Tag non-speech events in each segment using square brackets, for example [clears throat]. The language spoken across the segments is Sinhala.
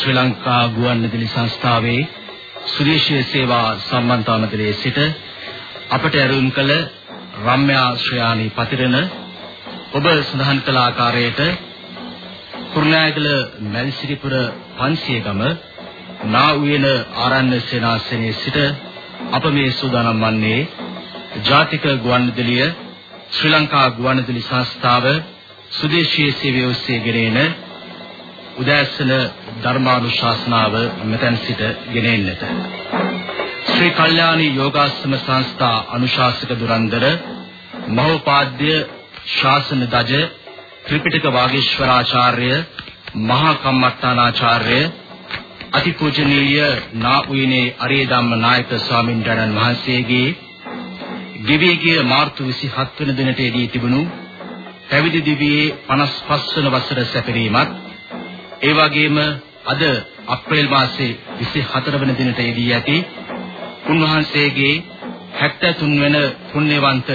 ශ්‍රී ලංකා ගුවන්විදුලි සංස්ථාවේ සුදේශීය සේවා සම්බන්ධතාවමතලයේ සිට අපට ඇරුම් කළ රම්‍යා ශ්‍රයානි පතිරණ ඔබ සඳහන් කළ ආකාරයට කුරුණෑගල මැල්සිරිපුර 500 ගම නා උයන ආරණ්‍ය සේනාසනයේ සිට අප මේ සූදානම් වන්නේ ජාතික ගුවන්විදුලිය ශ්‍රී ලංකා ගුවන්විදුලි සංස්ථාව සුදේශීය සේවය ඔස්සේ ගෙනෙන උදෑසන ධර්මානුශාසනාව මෙතෙන් සිට ගෙනෙන්නට. ශ්‍රී කල්යාණී යෝගාශ්‍රම සංස්ථා අනුශාසක දුරන්දර මහෝපාද්‍ය ශාසන දජ ත්‍රිපිටක වාගීශ්වරාචාර්ය මහා කම්මට්ටානාචාර්ය අතිපූජනීය නා උයනේ අරිය ධම්ම නායක ස්වාමින් වහන්සේගේ දිවිගිය මාර්තු 27 වෙනි දිනට එදී තිබුණු පැවිදි දිවියේ 55 වන වසර සැපරීමත් ඒ වගේම අද අප්‍රේල් මාසයේ 24 වෙනි දිනට යෙදී ඇති උන්වහන්සේගේ 73 වෙනි පුණ්‍යවන්ත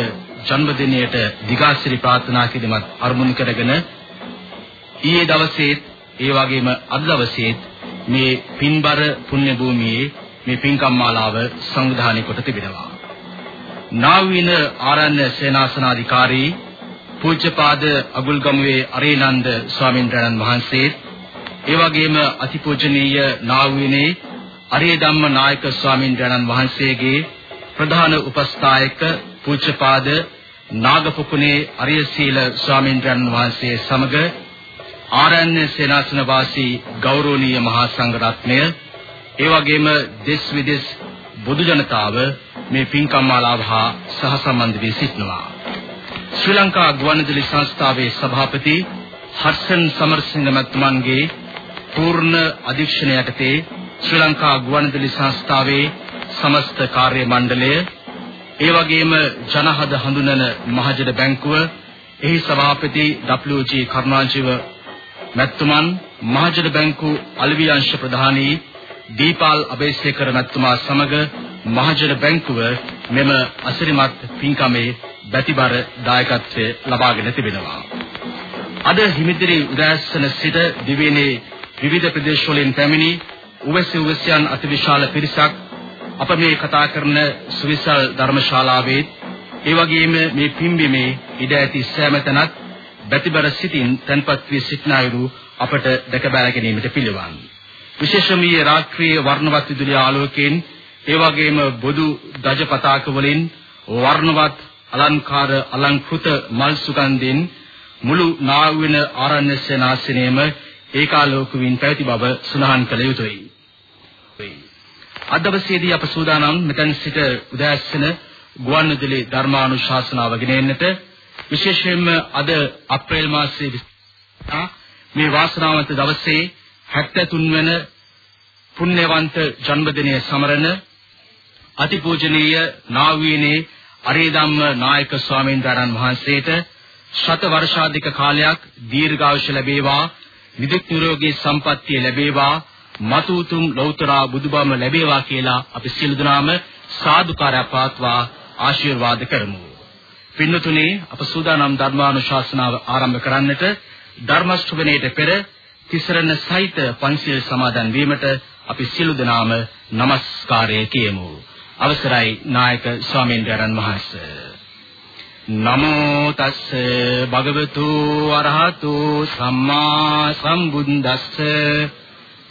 ජන්මදිනයට දිගාසිරි ප්‍රාර්ථනා කිරීමත් අරමුණු කරගෙන ඊයේ දවසේ ඒ වගේම අද දවසේ මේ පින්බර පුණ්‍ය භූමියේ මේ පින්කම් මාලාව සංවිධානය කොට තිබෙනවා. නාවින ආරණ්‍ය සේනාසනාධිකාරී පූජ්‍යපාද අගුල්ගමුවේ අරේනන්ද ස්වාමීන් වහන්සේ ඒ වගේම අතිපූජනීය නාවුවිනේ අරිය ධම්ම නායක ස්වාමීන් වහන්සේගේ ප්‍රධාන උපස්ථායක පූජ්‍යපාද නාගපුකුණේ අරිය සීල ස්වාමීන් වහන්සේ සමග ආරණ්‍ය සේනාසන වාසී ගෞරවනීය මහා සංඝරත්නය ඒ වගේම දෙස් විදෙස් බුදු ජනතාව මේ පින්කම් මාලාව හා සහසම්බන්ධ වී සිටිනවා. ශ්‍රී ලංකා ගුවන්විදුලි සංස්ථාවේ සභාපති හර්ෂන් සමරසිංහ මැතිතුමන්ගේ පූර්ණ අධීක්ෂණය යටතේ ශ්‍රී ලංකා ගුවන්විදුලි සංස්ථාවේ සමස්ත කාර්ය මණ්ඩලය ඒ වගේම ජනහද හඳුනන මහජන බැංකුව එහි සභාපති WG කරුණාජීව මැතිතුමන් මහජන බැංකු අලෙවි අංශ ප්‍රධානී දීපාල් අබේසේකර මැතිතුමා සමග මහජන බැංකුව මෙම අසිරිමත් පින්කමේ බැතිබර දායකත්වය ලබාගෙන තිබෙනවා. අද හිමිදිරි උදෑසන සිට දිවයිනේ විවිධ ප්‍රදේශවලින් පැමිණි උවැසි උවැසියන් අතිවිශාල පිරිසක් අප මේ කතා කරන සුවිසල් ධර්මශාලාවේ ඒ වගේම මේ පිම්බීමේ ඉඩ ඇති සෑම තැනත් බැතිබර සිටින් තන්පත් වී සිටින අයුරු අපට දැක බැල ගැනීමට පිළිවන්. විශේෂම ඊයේ රාත්‍රියේ වර්ණවත් විදුලි ආලෝකයෙන් ඒ වගේම බොදු දජ පතාක වලින් වර්ණවත් අලංකාර අලංකృత මල් සුගන්ධෙන් මුළු නාවින ආරණ්‍ය සේනාසනයේම ඒකාලෝක වින් පැවති බව සුණහන් කළ යුතුයි. අද දවසේදී අප සූදානම් මෙතන සිට උදෑසන ගුවන්විදුලි ධර්මානුශාසනාව ගෙනෙන්නට විශේෂයෙන්ම අද අප්‍රේල් මාසයේ මේ වාසනාවන්ත දවසේ 73 වන පුණ්‍යවන්ත ජන්මදිනය සමරන අතිපූජනීය නාවීනේ අරේධම්ම නායක ස්වාමීන් වහන්සේට ශත වර්ෂාධික කාලයක් දීර්ඝායුෂ ලැබේවා නිදුක් නිරෝගී සම්පන්නිය ලැබේවා මතු උතුම් ලෞතර බුදුබම ලැබේවා කියලා අපි සියලු දෙනාම සාදුකාරය පාත්වා ආශිර්වාද කරමු. පින්නතුනේ අප සූදානම් ධර්මානුශාසනාව ආරම්භ කරන්නට ධර්ම ශ්‍රවණයට පෙර තිසරණ සහිත පන්සිල් සමාදන් වීමට අපි සියලු දෙනාම নমස්කාරය කියමු. අවසරයි නායක ස්වාමීන් වහන්සේ නමෝ තස්ස භගවතු අරහතු සම්මා සම්බුද්දස්ස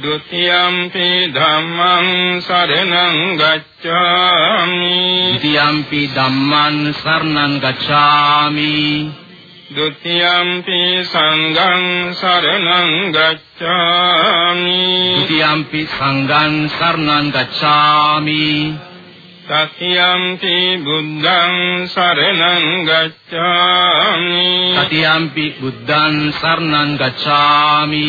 ဒုတိယံ පි ධම්මං සරණං ගච්ඡාමි ဒုတိယံ පි ධම්මං සරණං ගච්ඡාමි ဒုတိယံ පි සංඝං සරණං ගච්ඡාමි ဒုတိယံ පි සංඝං සරණං ගච්ඡාමි සතියම්පි බුද්ධං සරණං ගච්ඡාමි සතියම්පි බුද්ධං සරණං ගච්ඡාමි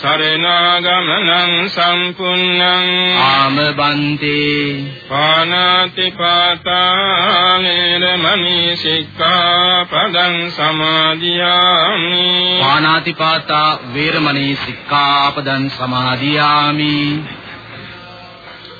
සරණාගමනං සම්පුන්නං ආමබන්ති පානාති පාතා නිරමණී සික්ඛාපදං සමාදියාමි පානාති පාතා වේරමණී සික්ඛාපදං සමාදියාමි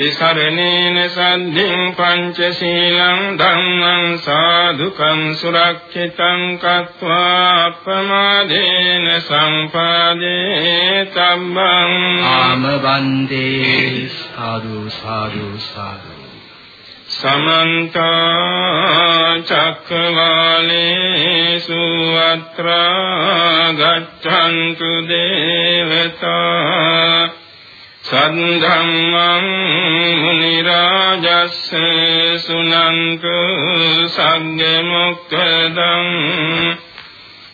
තිසරණේන සද්ධින් පංචශීලං ධම්මං සාදුකං සුරක්ෂිතං කତ୍වා අප්‍රමාදේන සම්පාදේ සම්බං ආමවන්දේ සාදු සාදු සාදු. සමන්ත චක්කවාලේසු අත්‍රා ගච්ඡන්තු දේවතා සද්ධම්මං මුනි රාජස්ස සුනන්තු සංඝ මොක්ඛදං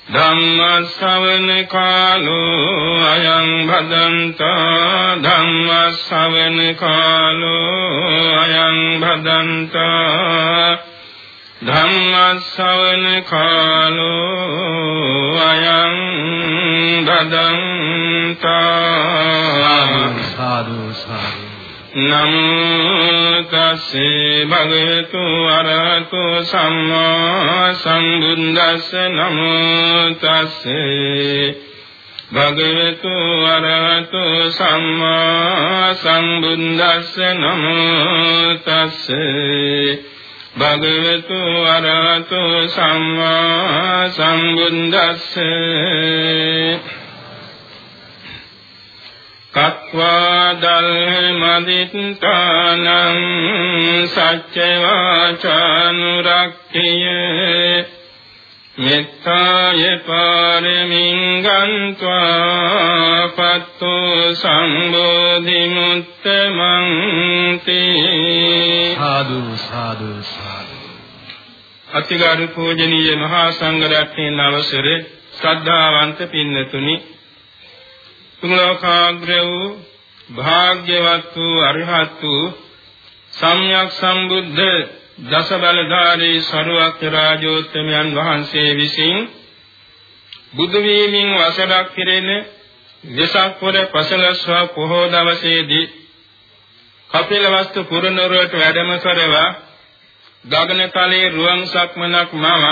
ධම්ම ශ්‍රවණ කාලෝ අයං භදන්තා ධම්ම ශ්‍රවණ කාලෝ අයං භදන්තා ධම්මස්සවන කාලෝ අයං භදන්ත Sadhu Sadhu නමෝ තස්සේ භගවතු අරහතු සම්මා සම්බුද්දස්ස නමෝ තස්සේ භගවතු අරහතු සම්මා සම්බුද්දස්ස නමෝ තස්සේ භගවතු අරහතු සම්මා සම්බුද්දස්සේ. කତ୍වා දල් මදිත්තානං සච්ච වාචානුරක්ඛිය මෙත්තාය පාරමින් ගන්්වා පත්තු සම්බෝධි මුත්තමං තේ Sadhu Sadhu Sadhu අතිගරු පූජනීය මහා සංඝ රත්නයේ අවසරේ ශ්‍රද්ධාවන්ත පින්නතුනි තුන්ලෝකාග්‍ර වූ භාග්‍යවත් වූ අරිහත් වූ සම්්‍යක් සම්බුද්ධ දස බලධාරී සරුවක් රාජෝත්තමයන් වහන්සේ විසින් බුදු වීමින් වසරක් පිරෙන වෙසක් පොර පසළොස්වක පොහෝ දවසේදී කපිලවස්තු පුරනුවරට වැඩම කරවා ගගනතලයේ රුවන් සක්මනක් මම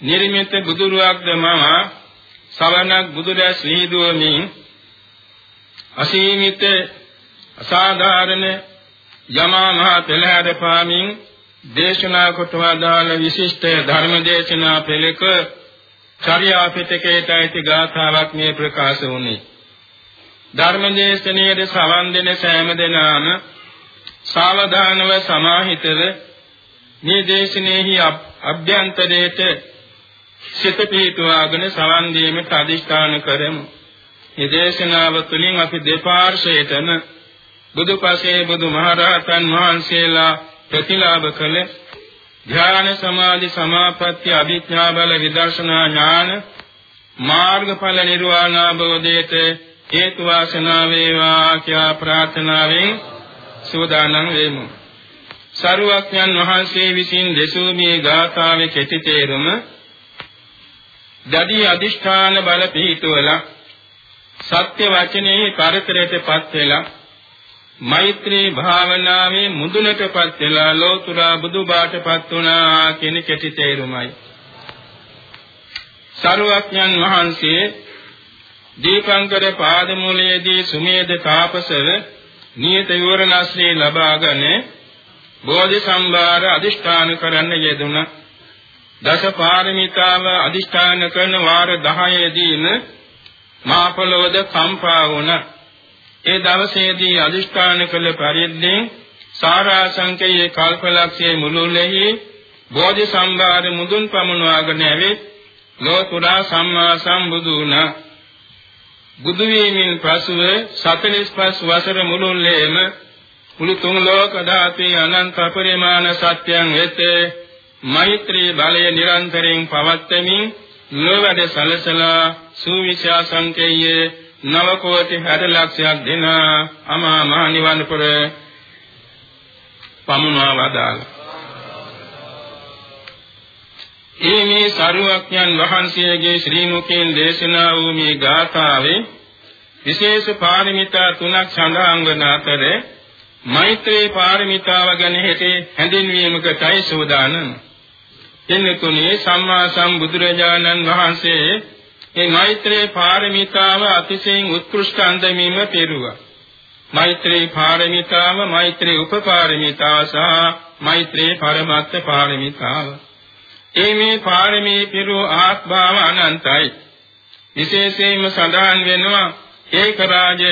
නිර්මිත බුදුරුවක්ද මම සවනක් බුදුරැස් වීදුවමින් අසීමිත අසාධාරණ යමා මහ පෙළහැර පාමින් දේශනා කොට වදාළ විශිෂ්ට ධර්ම දේශනා පෙළක චර්යා පිටකයට ඇති ගාථාවක් මේ ප්‍රකාශ වුණේ ධර්ම දේශනාවේ සවන් දෙන සෑම දෙනාම සාවධානව සමාහිතව මේ දේශනේහි අභ්‍යන්තරයේට සිත පිහිටුවාගෙන සවන් දීමට අදිෂ්ඨාන කරමු. මේ දේශනාව තුළින් අපි දෙපාර්ශ්වයටම බුදුපසේ බුදුමහරහතන් වහන්සේලා ප්‍රතිලාභ කළ ධ්‍යාන සමාධි සමාපatti අභිඥා බල විදර්ශනා ඥාන මාර්ගඵල නිර්වාණ අවබෝධයට හේතු වාසනා වේවා කියා ප්‍රාර්ථනාවෙන් සූදානම් වෙමු. සරුවක්ඥන් වහන්සේ විසින් දෙසූ මේ ගාථාවේ කෙටි තේරුම දඩි අදිෂ්ඨාන බල පිහිටුවලා සත්‍ය වචනේ පරිතරයටපත් වෙලා මෛත්‍රී භාවනාවේ මුදුනටපත් වෙලා ලෝතුරා බුදුබාටපත් වුණා කියන කෙටි තේරුමයි. සරුවක්ඥන් වහන්සේ දීපංකර පාදමූලයේදී සුමේද තාපසව නියත විවරණශ්‍රී ලබාගෙන බෝධි සම්භාර අදිෂ්ඨාන කරන්න යෙදුණා. දස පාරමිතාව අදිෂ්ඨාන කරන වාර 10 දීම මා පොළොවද කම්පා වුණා. ඒ දවසේදී අදිෂ්ඨාන කළ පරිද්දෙන් සාරාංශකයේ කල්පලක්ෂයේ මුළුල්ලෙහි බෝධි සම්භාර මුදුන් පමුණවාගෙන ඇවිත් ලෝතුරා සම්මා සම්බුදු වුණා. බුදු වීමෙන් පසුව 45 වසර මුළුල්ලේම මුළු තුන් ලෝක ධාතුවේ අනන්ත පරිමාණ සත්‍යයන් වෙත මෛත්‍රී බලය නිරන්තරයෙන් පවත්වමින් ලෝවැඩ සලසලා සූවිශා සංකේයයේ නව කෝටි 60 ලක්ෂයක් දෙන අමා මහ නිවන් පුර පමුණවා වදාළා. ඒ මේ සරුවක්ඥන් වහන්සේගේ ශ්‍රී මුඛයෙන් දේශනා වූ මේ ගාථාවේ විශේෂ පාරමිතා තුනක් සඳහන් වන අතර මෛත්‍රී පාරමිතාව ගැන හිතේ හැඳින්වීමකටයි සූදානම්. එන්නතුනේ සම්මා සම්බුදුරජාණන් වහන්සේ මේ මෛත්‍රී පාරමිතාව අතිශයින් උත්කෘෂ්ඨ අන්දමීම පෙරුවා. මෛත්‍රී පාරමිතාව, මෛත්‍රී උපපාරමිතාව සහ මෛත්‍රී පරමත්ත පාරමිතාව. ඒ මේ පාරමී පිරු ආත්භාව අනන්තයි. විශේෂයෙන්ම සඳහන් වෙනවා ඒක රාජ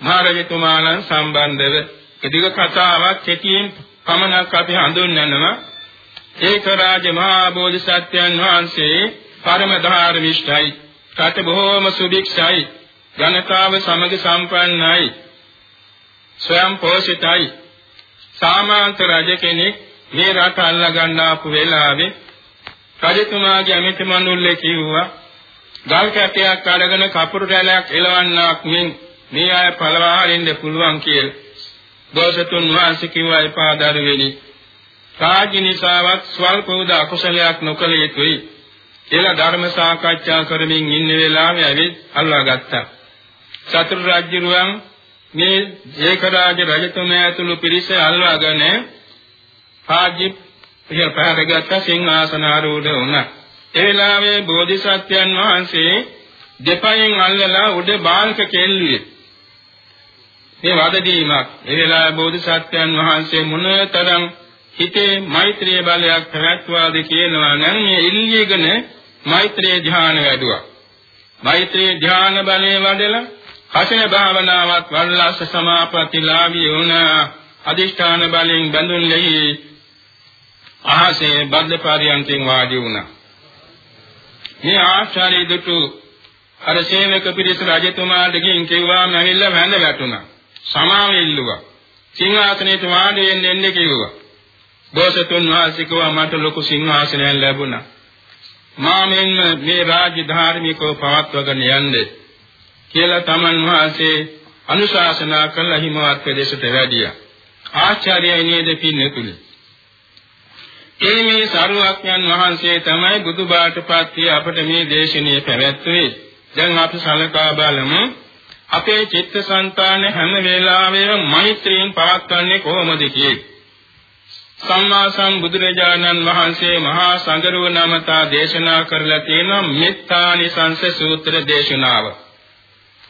මහරජතුමාණන් සම්බන්ධව එදිග කතාවක් කෙටියෙන් පමණක් අපි හඳුන්වනවා ඒක රාජ මහා බෝධිසත්වයන් වහන්සේ පරම ධාර්මිෂ්ඨයි රට බොහෝම සුභික්ෂයි ජනතාව සමග සම්පන්නයි ස්වයං පෝෂිතයි සාමාන්ත රජ කෙනෙක් මේ රට අල්ලා ගන්න ආපු වෙලාවේ රජතුමාගේ අමිත මණ්ඩලේ කිව්වා ගල් කැටයක් අරගෙන කපුරු රැලයක් එලවන්නක් මෙන් මේ අය පළවා හරින්න පුළුවන් කියලා. දෝෂතුන් වහන්සේ කිව්වා එපා දරුවෙනි. කාජිනිසාවත් ස්වල්ප උද අකුසලයක් නොකළ යුතුයි. කියලා ධර්ම සාකච්ඡා කරමින් ඉන්න වෙලාවේ ඇවිත් අල්ලා ගත්තා. චතුරු රාජ්‍යරුවන් මේ ඒකරාජ රජතුමා ඇතුළු පිරිස අල්වාගෙන කාජි ඉහළ පහරගත්ත සිංහාසන ආරූඪ වුණා. ඒ වෙලාවේ බෝධිසත්වයන් වහන්සේ දෙපයෙන් අල්ලලා උඩ බාල්ක කෙල්ලුවේ. මේ වදදීමක්. ඒ වෙලාවේ බෝධිසත්වයන් වහන්සේ මොනතරම් හිතේ මෛත්‍රී බලයක් පැවැත්වාද කියනවා නම් මේ ඉල්ලීගෙන මෛත්‍රී ධ්‍යාන වැඩුවා. මෛත්‍රී ධ්‍යාන බලය වඩලා කසින භාවනාවක් වඩලාස සමාපත්තිලාභී වුණා. අදිෂ්ඨාන බලෙන් බඳුන් ලෙහි අහසේ බද්ද පාරියන්තෙන් වාඩි වුණා. මේ ආශ්චර්ය දුටු අර සේවක පිරිස රජතුමාට ගින් කිව්වාම ඇවිල්ලා වැඳ වැටුණා. සමාව ඉල්ලුවා. සිංහාසනයට වාඩි වෙන්න එන්න කිව්වා. දෝසතුන් වහන්සේ කිව්වා මට ලොකු සිංහාසනයක් ලැබුණා. මා මෙන්න මේ රාජ්‍ය ධාර්මිකව පවත්වගෙන යන්නේ කියලා තමන් වහන්සේ අනුශාසනා කළ හිමවත් ප්‍රදේශයට වැඩියා. ආචාර්යයි නේද පින්නතුනි. ඒ මේ සරුවක්ඥන් වහන්සේ තමයි බුදුබාටපත් වී අපට මේ දේශනාව පැවැත්වුවේ. දැන් අපි සලකා බලමු අපේ චිත්තසංතාන හැම වෙලාවෙම මෛත්‍රියෙන් පවත්වන්නේ කොහොමද කියලා. සම්මා සම්බුදුරජාණන් වහන්සේ මහා සංගරුව නමතා දේශනා කරලා තියෙන මෙත්තානි සංස සූත්‍ර දේශනාව.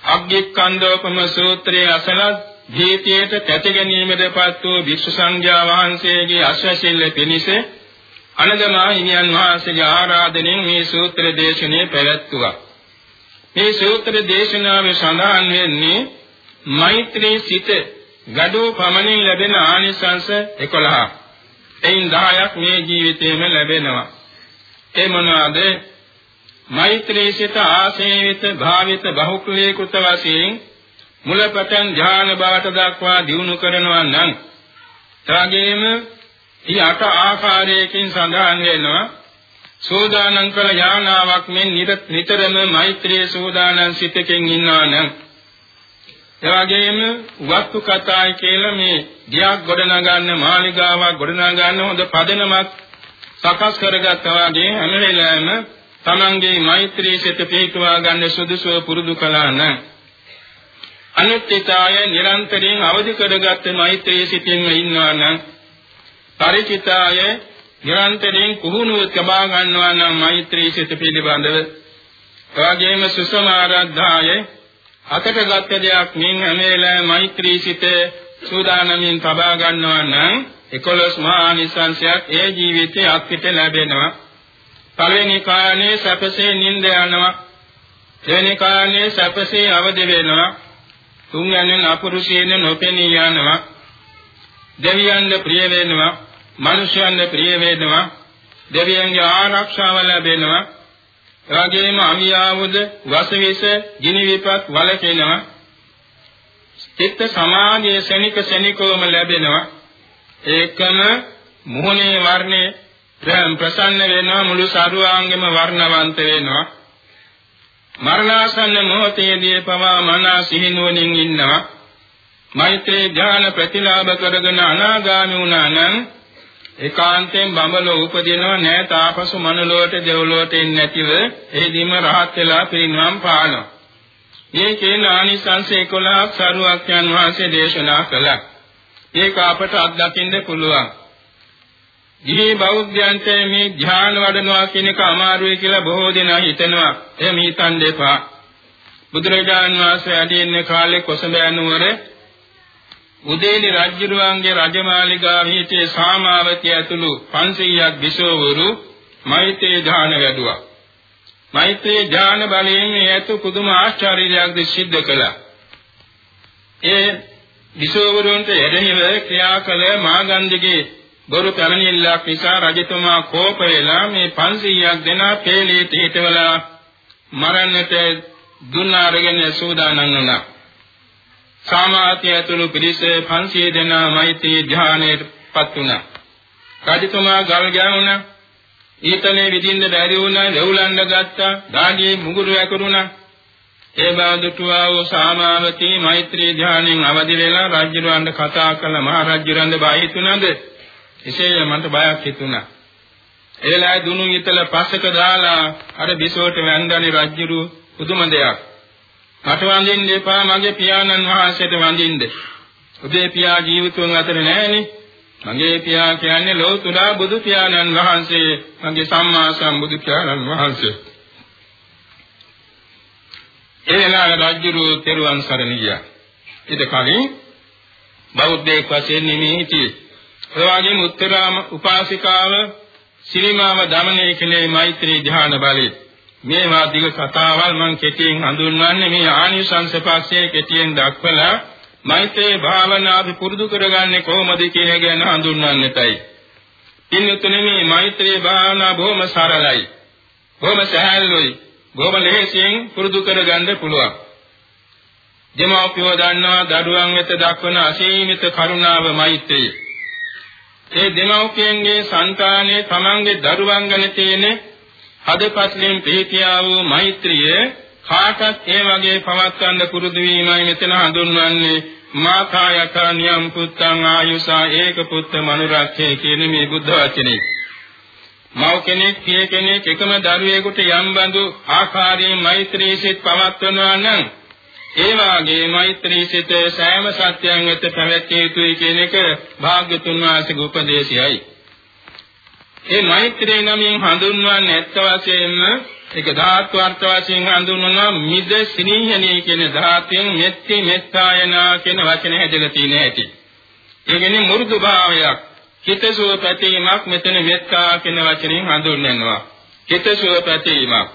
අග්ගික්ඛන්දෝපම සූත්‍රයේ අසලත් ජීවිතයට තැති ගැනීමටපත් වූ වික්ෂු සංඝයා වහන්සේගේ අශ්වශීල පිණිස අනදමා හිමියන් වහන්සේගේ ආරාධනෙන් මේ සූත්‍ර දේශනාව පැවැත්තුවා. මේ සූත්‍ර දේශනාවේ සඳහන් වෙන්නේ මෛත්‍රී සිත gadu පමණින් ලැබෙන ආනිසංස 11. එයින් 10ක් මේ ජීවිතේම ලැබෙනවා. ඒ මොනවාද? මෛත්‍රී සිත ආසේවිත භාවිත බහුක්ලීකృత වශයෙන් මුලපටන් ධ්‍යාන බවට දක්වා දියුණු කරනවා නම් එවාගෙම ඊ අට ආකාරයකින් සඳහන් වෙනවා සෝදානම් කළ යානාවක් මෙන් නිතරම මෛත්‍රී සෝදානම් සිතකින් ඉන්නවා නම් එවාගෙම වස්තු කතායි කියලා මේ ගියක් ගොඩනගන්න මාලිගාවක් ගොඩනගන්න හොඳ පදනමක් සකස් කරගත්තා වගේ හැම වෙලාවෙම තමන්ගේ මෛත්‍රී සිත පිහිටුවා ගන්න සුදුසුව පුරුදු කළා නම් අනුත්ිතාය නිරන්තරයෙන් අවදි කරගත්ත මෛත්‍රී සිතින්ම ඉන්නවා නම් පරිචිතාය නිරන්තරයෙන් කුහුණුව කබා ගන්නවා නම් මෛත්‍රී සිත පිළිබඳව. එවාගෙම සුසමාරද්ධාය අතට ගත්ත දෙයක් මින් හැම වෙලාවෙම මෛත්‍රී සිත සූදානමින් තබා ගන්නවා නම් 11 මහා නිසංසයක් ඒ ජීවිතයේ අත්පිට ලැබෙනවා. පළවෙනි කාරණේ සැපසේ නිින්ද යනවා. දෙවෙනි කාරණේ සැපසේ අවදි වෙනවා. තුන්වැනි අපුරුෂයන් නොපෙනී යනවා. දෙවියන්ට ප්‍රිය වෙනවා. මිනිසයන්ට ප්‍රිය වෙනවා. දෙවියන්ගේ ආරක්ෂාව ලැබෙනවා. එවැගේම අමියාවුද වසවිස ගිනි විපත් වලකිනවා චිත්ත සමාධිය ශනික ශනිකවම ලැබෙනවා. ඒකම මුහුණේ වර්ණේ ප්‍රසන්න වෙනවා මුළු සරුවාංගෙම වර්ණවන්ත වෙනවා. මරණාසන්න මොහොතේදී පවා මනස සිහිනුවණින් ඉන්නවා. මෛත්‍රී ඥාන ප්‍රතිලාභ කරගෙන අනාගාමී වුණා නම් ඒකාන්තයෙන් බඹලෝ උපදිනවා නෑ තාපසු මනුලොවට දෙව්ලොවට එන්නේ නැතිව එහිදීම රහත් වෙලා පිරිනවම් පානවා. මේ කියන ආනිසංස 11ක් සරුවක්යන් වහන්සේ දේශනා කළා. ඒක අපට අත්දකින්න පුළුවන්. ගිහි බෞද්ධයන්ට මේ ධ්‍යාන වඩනවා කියන එක අමාරුයි කියලා බොහෝ දෙනා හිතනවා. එහෙම හිතන් දෙපා. බුදුරජාණන් වහන්සේ වැඩි ඉන්න කාලේ කොසඹෑ නුවර උදේනි රජුරුවන්ගේ රජමාලිගාවේ හිටියේ සාමාවතිය ඇතුළු 500ක් විසෝවරු මෛත්‍රී ධ්‍යාන වැඩුවා. මෛත්‍රී ධ්‍යාන බලයෙන් මේ ඇතු පුදුම ආශ්චර්යයක් සිද්ධ කළා. ඒ විසෝවරුන්ට එරෙහිව ක්‍රියා කළ මාගන්ධගේ බොරු පැමිණිල්ලක් නිසා රජතුමා කෝප වෙලා මේ 500ක් දෙනා පෙළේට හිටවලා මරන්නට දුන්න අරගෙන සූදානම් වුණා. සාමාත්‍ය ඇතුළු පිරිස 500 දෙනා මෛත්‍රී ධ්‍යානයටපත් වුණා. රජතුමා ගල් ගැහුණා. ඊතලේ විදින්න බැරි වුණා, දෙවුලන්න ගත්තා, දාඩියේ මුගුරු ඇකරුණා. ඒ බඳුටුවා වූ සාමාවතී මෛත්‍රී ධ්‍යානෙන් අවදි වෙලා රාජ්‍යරවන්ට කතා කළ මහ රාජ්‍යරන්ද බය හිතුණාද? එසේ මන්ට බයක් හිතුණා. එලයි දුනු ඊතල පස්සක දාලා අර බිසෝට වැන්දනි රාජ්‍යරු පුදුම දෙයක්. මට වඳින්න එපා මගේ පියාණන් වහන්සේට වඳින්න. ඔබේ පියා ජීවිතුන් අතර නැහැනේ. මගේ පියා කියන්නේ ලෝතුරා බුදු පියාණන් වහන්සේ මගේ සම්මා සම්බුදු පියාණන් වහන්සේ. එලෙනා රාජ්‍යරු තෙරුවන් සරණ ගියා. ඊට කලින් බෞද්ධයෙක් වශයෙන් නිමී හිටියේ. ඒ වගේම උත්තරාම උපාසිකාව සිරිමාව දමනය කළේ මෛත්‍රී ධ්‍යාන බලයෙන්. මේවා දිග කතාවල් මම කෙටියෙන් හඳුන්වන්නේ මේ ආනිසංස පස්සේ කෙටියෙන් දක්වලා මෛත්‍රී භාවනාව පුරුදු කරගන්නේ කොහොමද කියන ගැන හඳුන්වන්නටයි. ඉන්නතුනේ මේ මෛත්‍රී භාවනාව බොහොම සරලයි. බොහොම සහැල්ලුයි. බොහොම ලෙහෙසියෙන් පුරුදු කරගන්න පුළුවන්. දෙමාපියෝ දන්නවා දඩුවන් වෙත දක්වන අසීමිත කරුණාව මෛත්‍රිය. ඒ දෙමාපියන්ගේ సంతානයේ තමන්ගේ දරුවන් ගැන තියෙන හදපත්ලෙන් පිහිටියා වූ මෛත්‍රිය කාටත් ඒ වගේ පවත්වන්න පුරුදු වීමයි මෙතන හඳුන්වන්නේ මාතා යත නියම් පුත්තං ආයුසා ඒක පුත්ත මනුරක්ඛේ කියන මේ බුද්ධ වචනේ. මව් කෙනෙක් පිය කෙනෙක් එකම දරුවෙකුට යම් බඳු ආකාරයෙන් මෛත්‍රී සිත් පවත්වනවා නම් ඒ වාගේ මෛත්‍රී සිත සෑම සත්‍යයන් වෙත පැවැත්විය යුතුයි කියන එක භාග්‍යතුන් වහන්සේගේ උපදේශයයි. මේ මෛත්‍රී නමින් හඳුන්වන්නේ ඇත්ත වශයෙන්ම ඒක ධාතු අර්ථ වශයෙන් හඳුන්වනවා මිද සිනීහණේ කියන ධාතයෙන් මෙත්ති මෙත්තායනා කියන වචන හැදලා තියෙන ඇති. ඒ කියන්නේ මුරුදු භාවයක් හිතසුව පැතීමක් මෙතන මෙත්තා කියන වචنين හඳුන්වනවා. හිතසුව පැතීමක්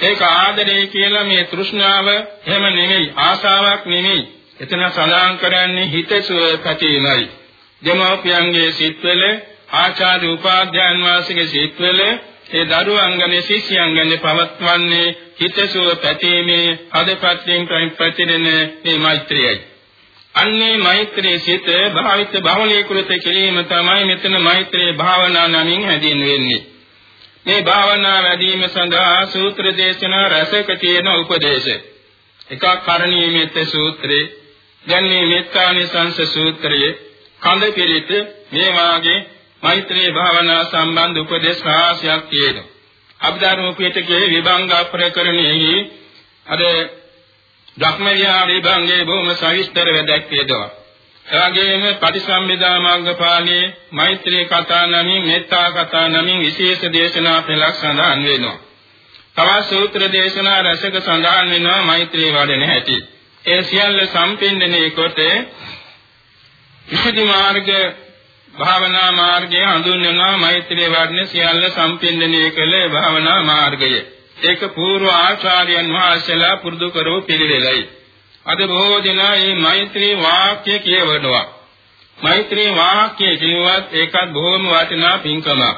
ඒක ආදරේ කියලා මේ තෘෂ්ණාව එහෙම නෙමෙයි ආශාවක් නෙමෙයි. එතන සඳහන් කරන්නේ හිතසුව පැතීමයි. දෙමෝපියන්ගේ සිත්වල ආචාර්ය උපාධ්‍යයන් වාසිකේ සිත්වල ඒ දරුවන්ගනේ ශිෂ්‍යයන්ගනේ පවත්වන්නේ හිතසුව පැතීමේ අදපත්යෙන් ප්‍රතිරෙන මේ මෛත්‍රියයි. අන්නේ මෛත්‍රී සිත භාවිත බහුලීකృత කිරීම තමයි මෙතන මෛත්‍රී භාවනා නමින් හැඳින්වෙන්නේ. මේ භාවනා වැඩිම සඳහා සූත්‍ර දේශනා රසක තියෙන උපදේශ. එකක් කරණීයමෙත් සූත්‍රේ, දැන් මේ මෙත්තානිසංස සූත්‍රයේ කඳ පිළිත මේ වාගේ මෛත්‍රී භාවනා සම්බන්ධ උපදේශ රාශියක් තියෙනවා. අභිධර්ම පිටකයේ විභංග ප්‍රකරණයේ අර ධර්ම විහාරේ භංගේ බොහොම සවිස්තරව දැක්වේදවා. එවැගේම පටිසම්භිදා මාර්ගපාළියේ මෛත්‍රී කතා නමින් මෙත්තා කතා නමින් විශේෂ දේශනා පෙළක් සඳහන් වෙනවා. තවත් සූත්‍ර දේශනා රසක සඳහන් වෙනවා මෛත්‍රී වඩන හැටි. ඒ සියල්ල සම්පින්දණය කොට විසුද්ධි මාර්ග භාවනා මාර්ගය හඳුන්වනවා මෛත්‍රී වඩන සියල්ල සම්පින්දණය කළ භාවනා මාර්ගය. ඒක పూర్ව ආචාර්යයන් වහන්සේලා පුරුදු කරව පිළිවෙලයි. අද බොහෝ දෙනා මේ මෛත්‍රී වාක්‍ය කියවනවා. මෛත්‍රී වාක්‍ය කියවත් ඒකත් බොහොම වටිනා පින්කමක්.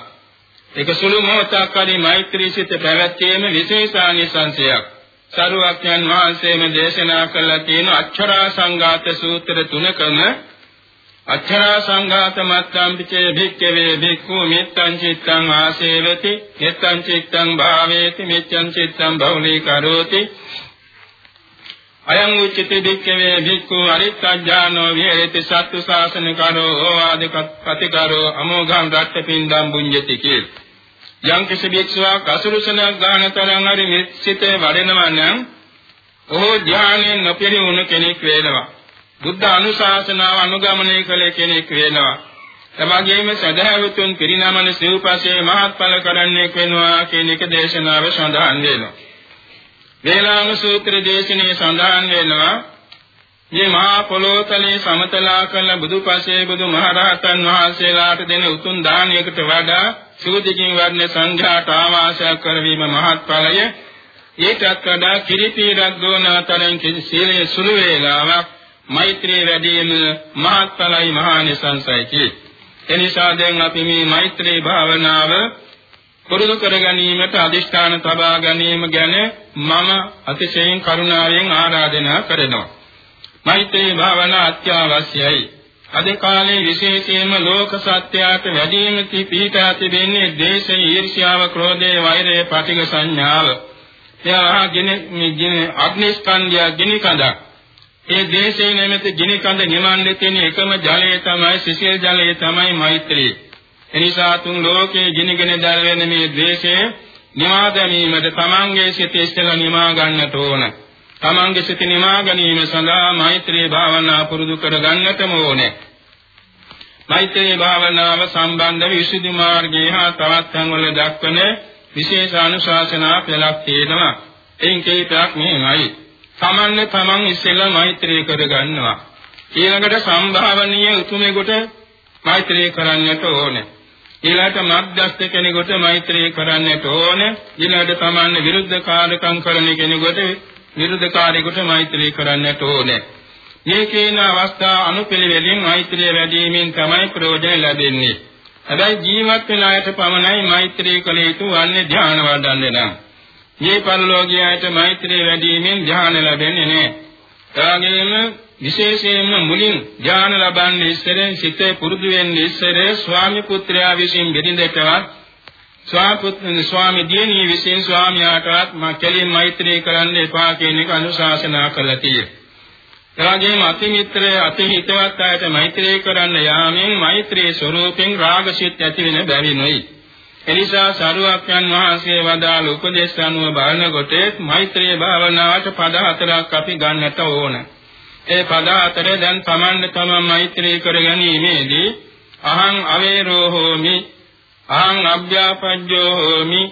ඒක සුළු මොහොතක් හරි මෛත්‍රී සිත පැවැත්වීම විශේෂානිසංශයක්. සරුවක්යන් වහන්සේම දේශනා කළ තියෙන අක්ෂරා සංඝාත සූත්‍ර තුනකම අච්චරා සංඝාත මත්තම් පිචේ භික්ඛවේ භික්ඛු මෙත්තං චිත්තං ආසේවති මෙත්තං චිත්තං භාවේති මෙත්තං චිත්තං බහුලී කරෝති අයං උච්චති භික්ඛවේ භික්ඛු අරිත්තඥානෝ විහෙරති සත්තු ශාසන කරෝ ඕවාදක ප්‍රතිකරෝ අමෝඝං රට්ඨපින්දම් බුඤ්ජති කිය. යම් කිසි භික්ෂුවක් අසුරුසනක් ගාන තරම් හරි මෙත්සිතේ වඩනවා නම් ඔහු ධානයෙන් නොපිරිවුණු කෙනෙක් වෙනවා. බුද්ධ අනුශාසනාව අනුගමනය කළ කෙනෙක් වෙනවා. එවැගේම සදහැවතුන් පිරිනමන සිව්පසේ මහත්ඵල කරන්නෙක් වෙනවා කියන එක දේශනාව සඳහන් වෙනවා. වේලාම සූත්‍ර දේශනාවේ සඳහන් වෙනවා මේ මහා පොළොතලේ සමතලා කළ බුදුපසේ බුදුමහරහතන් වහන්සේලාට දෙන උතුම් දානයකට වඩා සූදිකින් වර්ණ සංඝයාට ආවාසයක් කරවීම මහත්ඵලය ඊටත් වඩා කිරිපීරක් දෝනාතරන් සීලයේ සුළු වේලාවක් මෛත්‍රිය වැඩිම මහත්ඵලයි මහානිසංසයි කියේ. එනිසා දැන් අපි මේ මෛත්‍රී භාවනාව පුරුදු කර ගැනීමට අදිෂ්ඨාන තබා ගැනීම ගැන මම අතිශයින් කරුණාවෙන් ආරාධනා කරනවා. මෛත්‍රී භාවනා අත්‍යවශ්‍යයි. අද කාලේ විශේෂයෙන්ම ලෝක සත්‍යයට වැඩිම පිහිටා තිබෙන්නේ දේශ ඊර්ෂ්‍යාව, ක්‍රෝධය, වෛරය, පටිඝ සංඥාව. එයා ගිනි අග්නිස්කන්ධය ගිනි කඳක්. ඒ දේශේ නැමැති ගිනි කඳ නිමන්නේ තියෙන එකම ජලය තමයි සිසිල් ජලය තමයි මෛත්‍රී. එනිසා තුන් ලෝකේ ගිනිගෙන දැල්වෙන මේ ද්වේෂය නිවා ගැනීමට තමන්ගේ සිත ඉස්සෙල්ලා නිමා ගන්නට ඕන. තමන්ගේ සිත නිමා ගැනීම සඳහා මෛත්‍රී භාවනා පුරුදු කර ගන්නටම ඕනේ. මෛත්‍රී භාවනාව සම්බන්ධ විසුද්ධි මාර්ගයේ හා තවත් තැන්වල දක්වන විශේෂ අනුශාසනා පෙළක් තියෙනවා. එයින් කීපයක් මෙහෙමයි. තමන්ne තමන් ඉස්සෙල්ලා මෛත්‍රී කරගන්නවා. ඊළඟට සම්භාවනීය උතුමෙකුට මෛත්‍රී කරන්නට ඕනේ. ඊළඟට මධ්‍යස්ථ කෙනෙකුට මෛත්‍රී කරන්නට ඕනේ. ඊළඟට තමන්ne විරුද්ධ කාර්යකම් කරන කෙනෙකුට විරුද්ධකාරයෙකුට මෛත්‍රී කරන්නට ඕනේ. මේ කියන අවස්ථා අනුපිළිවෙලින් මෛත්‍රිය වැඩිවීමෙන් තමයි ප්‍රයෝජන ලැබෙන්නේ. හැබැයි ජීවත් වෙන අයට පමණයි මෛත්‍රී කළ යුතු වන්නේ ධ්‍යාන වඩන්නේ නම්. මේ පරිලෝකීයයට මෛත්‍රිය වැඩිවීමෙන් ධ්‍යාන ලැබෙන්නේ නැහැ. එවැගේම විශේෂයෙන්ම මුලින් ධ්‍යාන ලබන්නේ ඉස්සරෙන් සිතේ පුරුදු වෙන්නේ ඉස්සරේ ස්වාමි පුත්‍රයා විසින් බෙදින්දටවත් ස්වාපුත්‍රන ස්වාමි දියණිය විසින් ස්වාමියාටවත් මා කෙලින් මෛත්‍රී කරන්න එපා කියන එක අනුශාසනා කළා තියෙනවා. එවැගේම අතිමිත්‍ර අතිහිතවත් අයට මෛත්‍රී කරන්න යාමෙන් මෛත්‍රී ස්වરૂපෙන් රාගසිත ඇති වෙන බැවිනුයි. එනිසා සරුවක්යන් වහන්සේ වදාළ උපදේශ අනුව බලනකොට මෛත්‍රී භාවනාවට පද හතරක් අපි ගන්නට ඕන. ඒ පද හතර දැන් Tamanne තමන් මෛත්‍රී කර ගැනීමේදී අහං අවේරෝ හෝමි අහං අභ්‍යාපජ්ජෝ හෝමි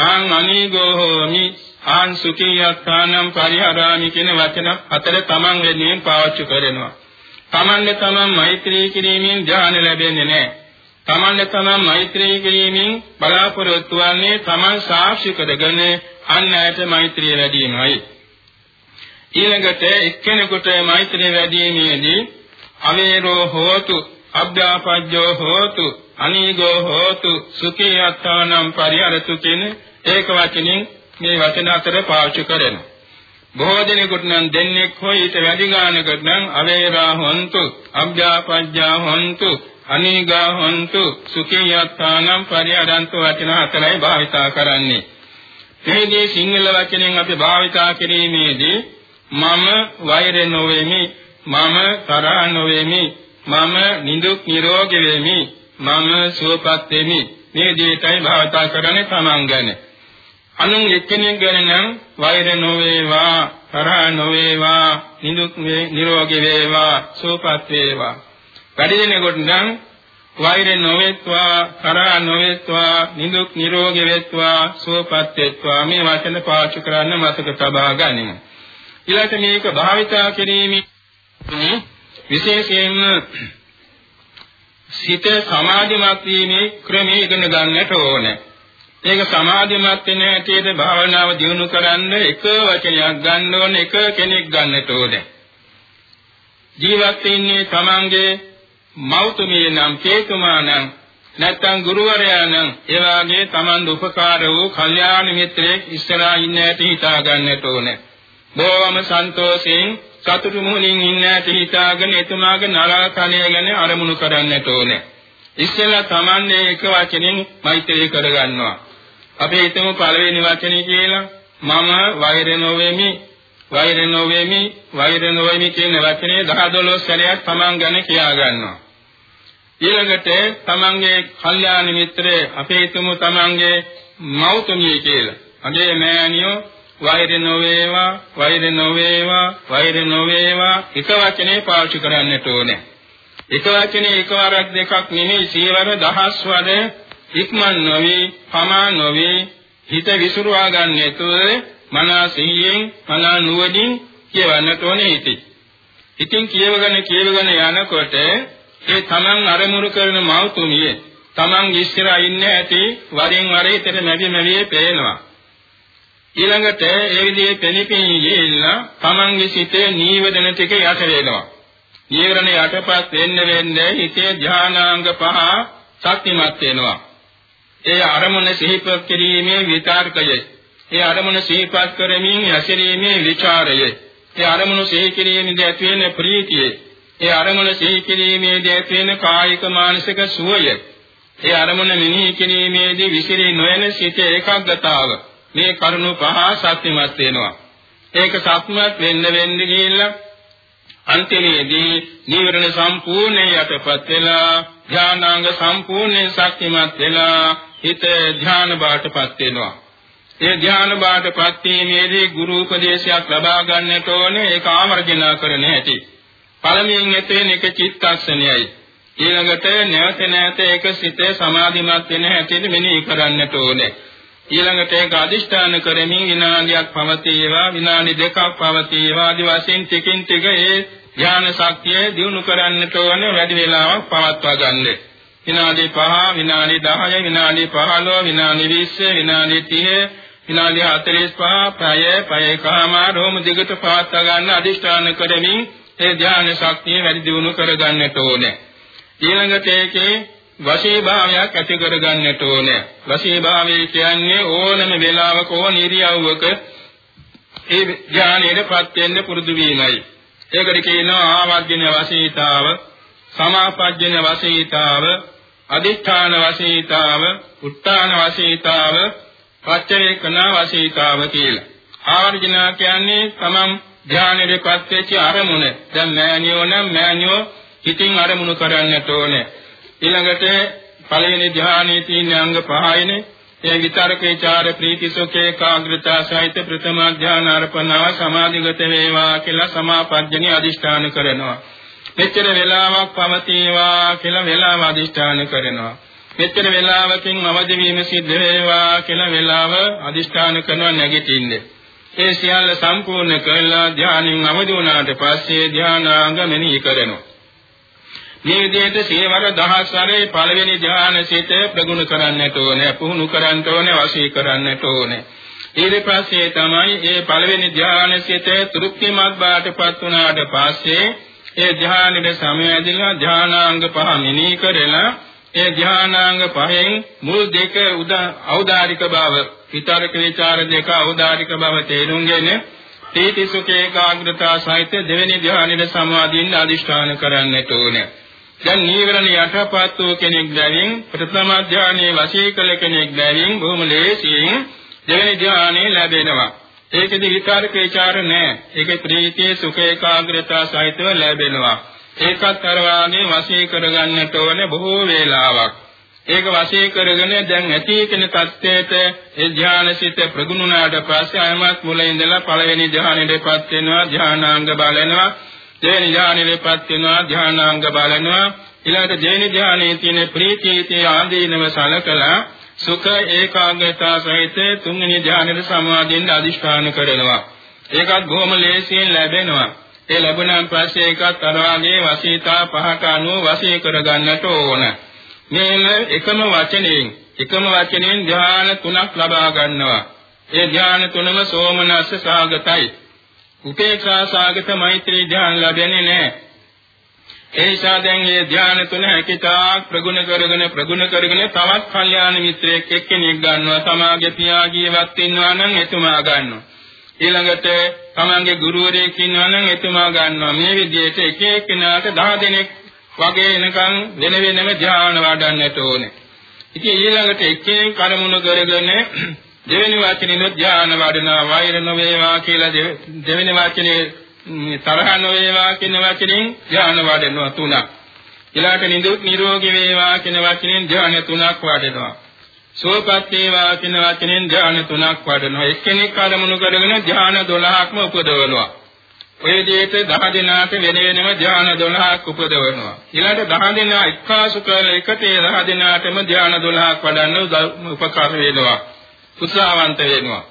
අහං අනීගෝ හෝමි අහං සුඛියත්තානම් පරිහරාමි කියන වචන හතර තමන් වෙනුවෙන් පාවිච්චි කරනවා. Tamanne තමන් මෛත්‍රී කිරීමෙන් ඥාන ලැබෙන්නේ නැහැ. තමන්ට තමන් මෛත්‍රී කිරීමෙන් බලාපොරොත්තු වන්නේ තමන් සාක්ෂි කරගෙන අන් අයට මෛත්‍රිය වැඩිමයි. ඊළඟට එක්කෙනෙකුට මෛත්‍රිය වැඩිීමේදී අවේරෝ හෝතු අභ්‍යාපජ්ජෝ හෝතු අනීගෝ හෝතු සුඛී අත්තානම් පරිහරතු කියන ඒක වචනින් මේ වචන අතර පාවිච්චි කරනවා. බොහෝ දෙනෙකුට නම් දෙන්නෙක් හෝ ඊට වැඩි ගානකට නම් අවේරා හොන්තු අභ්‍යාපජ්ජා හොන්තු අනීගා හොන්තු සුඛී අත්තානම් පරිහරන්තු වචන හතරයි භාවිතා කරන්නේ. මේදී සිංහල වචනෙන් අපි භාවිතා කිරීමේදී මම වෛර නොවේමි මම තරහ නොවේමි මම නිදුක් නිරෝගී වෙමි මම සුවපත් වෙමි. මේ දෙයටයි භාවිතා කරන්නේ Taman ගැන. අනුන් එක්කෙනෙක් ගැන නම් වෛර නොවේවා තරහ නොවේවා නිදුක් නිරෝගී වේවා සුවපත් වේවා. වැඩි දෙනෙකුට නම් වෛර නොවේත්වා තරහ නොවේත්වා නිදුක් නිරෝගී වෙත්වා සුවපත් වෙත්වා මේ වචන පාවිච්චි කරන්න මතක තබා ගනිමු ඊළඟට මේක භාවිතා කිරීමේ විශේෂයෙන්ම සිත සමාධිමත් වීමේ ක්‍රමයේ ඉගෙන ගන්නට ඕනේ. ඒක සමාධිමත් වෙන හැටියට භාවනාව දියුණු කරන්න එක වචනයක් ගන්න ඕනේ එක කෙනෙක් ගන්නට ඕනේ. ජීවත් වෙන්නේ තමන්ගේ මෞතුමිය නම් කේතුමා නම් නැත්නම් ගුරුවරයා නම් ඒ වාගේ තමන් උපකාර වූ කල්යාණ මිත්‍රයෙක් ඉස්සරහා ඉන්න හැටි හිතා ගන්නට ඕනේ. බොහොම සන්තෝෂයෙන් සතුටු මුහුණින් ඉන්න ඇති හිතාගෙන එතුමාගේ නරකණය ගැන අරමුණු කරන්නට ඕනේ. ඉස්සෙල්ලා Tamanne එක වචනෙන් මෛත්‍රී කරගන්නවා. අපි හිතමු පළවෙනි වචනේ කියලා මම වෛර නොවේමි වෛර නොවේමි වෛර නොවේමි කියන වචනේ 10 12 සැරයක් Taman ගැන කියා ගන්නවා. ඊළඟට Tamanගේ කල්යාණ මිත්‍රය අපි හිතමු Tamanගේ මෞතුමිය කියලා. අගේ මෑණියෝ වෛර නොවේවා වෛර නොවේවා වෛර නොවේවා එක වචනේ පාවිච්චි කරන්නට ඕනේ. එක වචනේ එකවරක් දෙකක් නෙමෙයි සීවර දහස් වද ඉක්මන් නොවි පමා නොවි හිත විසිරුවා ගන්නේතුව මනස සිහියෙන් මනා නුවණින් කියවන්නට ඕනේ හිතේ. ඉතින් කියවගෙන කියවගෙන යනකොට ඒ තමන් අරමුණු කරන මෞතුමිය තමන් ඉස්සරහා ඉන්න ඇති වරින් වර හිතට මැවි මැවි පේනවා. ඊළඟට ඒ විදිහේ පෙනිපිනි ගිහිල්ලා තමන්ගේ සිතේ නීවරණ ටික යට වෙනවා. නීවරණ යටපත් වෙන්න වෙන්න හිතේ ධානාංග පහ ශක්තිමත් වෙනවා. ඒ අරමුණ සිහිපත් කිරීමේ විචාරකය. ඒ අරමුණ සිහිපත් කරමින් ඇසිරීමේ ਵਿਚාරය. ඒ අරමුණ සිහි කිරීමේදී ඇති වෙන ප්‍රීතිය. ඒ අරමුණ සිහි කිරීමේදී ඇති වෙන කායික මානසික සුවය. ඒ අරමුණ මෙනෙහි කිරීමේදී විසිරී නොයන සිතේ ඒකාග්‍රතාව. මේ කරුණු පහ සත්‍යමත් වෙනවා. ඒක සත්‍යමත් වෙන්න වෙන්න ගිහිල්ලා අන්තිමේදී නීවරණ සම්පූර්ණයෙන් යටපත් වෙලා ධානාංග සම්පූර්ණයෙන් ශක්තිමත් වෙලා හිත ධාන බාටපත් වෙනවා. ඒ ධාන බාටපත් වීමේදී ගුරු උපදේශයක් ලබා ගන්නට ඕනේ ඒක ආවර්ජනා කරන හැටි. පළමුවෙන් එතෙන් එක චිත්තක්ෂණයයි. ඊළඟට නැවත නැවත ඒක සිතේ සමාධිමත් වෙන හැටියට මෙනෙහි කරන්නට ඕනේ. ඊළඟට ඒක අදිෂ්ඨාන කරමින් විනාඩියක් පවතීවා විනාඩි දෙකක් පවතීවා ආදි වශයෙන් ටිකින් ටික ඒ ඥාන ශක්තිය දිනු කරන්නට ඕන වැඩි වේලාවක් පවත්වා ගන්න. විනාඩි 5 විනාඩි 10 විනාඩි 15 විනාඩි 20 විනාඩි 30 විනාඩි 45 පැය පැයකමාරෝම දිගට පවත්වා ගන්න අදිෂ්ඨාන කරමින් ඒ ඥාන ශක්තිය වැඩි දියුණු කරගන්නට ඕනේ. ඊළඟට ඒකේ වශීභාවයක් ඇති කරගන්නට ඕනේ. වශීභාවය කියන්නේ ඕනම වෙලාවක ඕන ඉරියව්වක ඒ ඥානයටපත් වෙන්න පුරුදු වීමයි. ඒකට කියනවා ආවර්ජන වශීතාව, සමාපජ්ජන වශීතාව, අදිඨාන වශීතාව, උත්තාන වශීතාව, පච්චවේකන වශීතාව කියලා. ආවර්ජන කියන්නේ තමම් ඥානයටපත් වෙච්ච අරමුණ. දැන් මෑනියෝ නම් මෑනියෝ හිතින් අරමුණු කරන්නට ඕනේ. ඊළඟට පළවෙනි ධ්‍යානයේ තියෙන අංග පහයිනේ ඒ විතරක විචාර ප්‍රීති සුඛ ඒකාග්‍රතා සහිත ප්‍රථම ධ්‍යාන අර්පණව සමාධිගත වේවා කියලා සමාපජ්ජනි අදිෂ්ඨාන කරනවා. මෙච්චර වෙලාවක් පවතිවා කියලා වෙලාව අදිෂ්ඨාන කරනවා. මෙච්චර වෙලාවකින් අවදි වීම සිද්ධ වේවා කියලා වෙලාව අදිෂ්ඨාන කරනවා නැගිටින්නේ. ඒ සියල්ල සම්පූර්ණ කළා ධානයෙන් අවදි වුණාට පස්සේ ධානාංග මෙනෙහි කරනවා. මේ විදිහට සීවර දහස්වරේ පළවෙනි ධානසිත ප්‍රගුණ කරන්නට ඕනේ, පුහුණු කරන්නට ඕනේ, වශී කරන්නට ඕනේ. ඊට පස්සේ තමයි මේ පළවෙනි ධානසිත තෘප්තිමත් බාටපත් වුණාට පස්සේ ඒ ධානයේ සමයදීලා ධානාංග පහ මෙනෙහි කරලා ඒ ධානාංග පහෙන් මුල් දෙක අවදාරික බව විතරක විචාර දෙක අවදාරික බව තේරුම්ගෙන තීති සුඛ ඒකාග්‍රතාව සහිත දෙවෙනි ධානයේ සමාධියෙන් අදිෂ්ඨාන කරන්නට ඕනේ. දැන් නීවරණ යටපත් වූ කෙනෙක් බැවින් ප්‍රථම ධානයේ වශී කළ කෙනෙක් බැවින් බොහොම ලේසියෙන් දෙවෙනි ධානය ලැබෙනවා. ඒකෙදි විකාරක ਵਿਚාර නැහැ. ඒකේ ප්‍රීතිය සුඛ ඒකාග්‍රතාව සහිතව ලැබෙනවා. ඒකත් අර වාගේ වශී කරගන්නට ඕනේ බොහෝ වේලාවක්. ඒක වශී කරගෙන දැන් ඇති කෙන தත්ත්වයට ඒ ධානසිත ප්‍රගුණුණාට පස්සේ අයමත් මුල ඉඳලා පළවෙනි ධානයටපත් වෙනවා ධානාංග බලනවා දෙවෙනි ධානයටපත් වෙනවා ධානාංග බලනවා ඊළඟට දෙවෙනි ධානයේ තියෙන ප්‍රීතිය ආදීනව සලකලා සුඛ ඒකාග්‍රතාව සහිත තුන්වෙනි ධානයේ සමාධියෙන් අදිෂ්ඨාන කරනවා. ඒකත් බොහොම ලේසියෙන් ලැබෙනවා. ඒ ලැබුණාන් පස්සේ ඒකත් අර වාගේ වශීතා පහට අනුව වශී කරගන්නට ඕන. මේම එකම වචනයෙන් එකම වචනයෙන් ධාන තුනක් ලබා ගන්නවා. ඒ ධාන තුනම සෝමනස්ස සාගතයි. උපේක්ෂා සාගත මෛත්‍රී ධාන ලැබෙන්නේ නැහැ. ඒ නිසා දැන් මේ ධාන තුන හැකිතාක් ප්‍රගුණ කරගෙන ප්‍රගුණ කරගෙන තවත් කල්යාණ මිත්‍රයෙක් එක්කෙනෙක් ගන්නවා තමාගේ පියා ජීවත් වෙනවා නම් එතුමා ගන්නවා ඊළඟට තමන්ගේ ගුරුවරයෙක් ඉන්නවනම් එතුමා ගන්නවා. මේ විදිහට එක එක්කෙනාට 10 දෙනෙක් වගේ එනකන් වෙන වෙනම ධ්‍යාන වඩන්නට ඕනේ. ඉතින් ඊළඟට එක්කෙනෙක් කරමුණු කරගෙන [clears throat] දෙවෙනි වචනේ ධ්‍යාන වඩනවා වෛර නොවේවා කියලා දෙවෙනි වචනේ තරහ නොවේවා කියන වචنين ධ්‍යාන වඩනවා තුනක්. ඊළඟට නිදුක් නිරෝගී වේවා කියන වචنين ධ්‍යාන තුනක් වඩනවා. සෝපත්තේ වාචින වචනෙන් ධ්‍යාන තුනක් වඩනවා. එක්කෙනෙක් අරමුණු කරගෙන ධ්‍යාන 12ක්ම උපදවනවා. ඔය විදිහට 10 දිනාට වෙන වෙනම ධ්‍යාන 12ක් උපදවනවා. ඊළඟට 10 දිනා එක්කාසු කරලා එකතේ 10 දිනාටම ධ්‍යාන 12ක් වඩන්න උපකාර වෙනවා. උත්සාහවන්ත වෙනවා.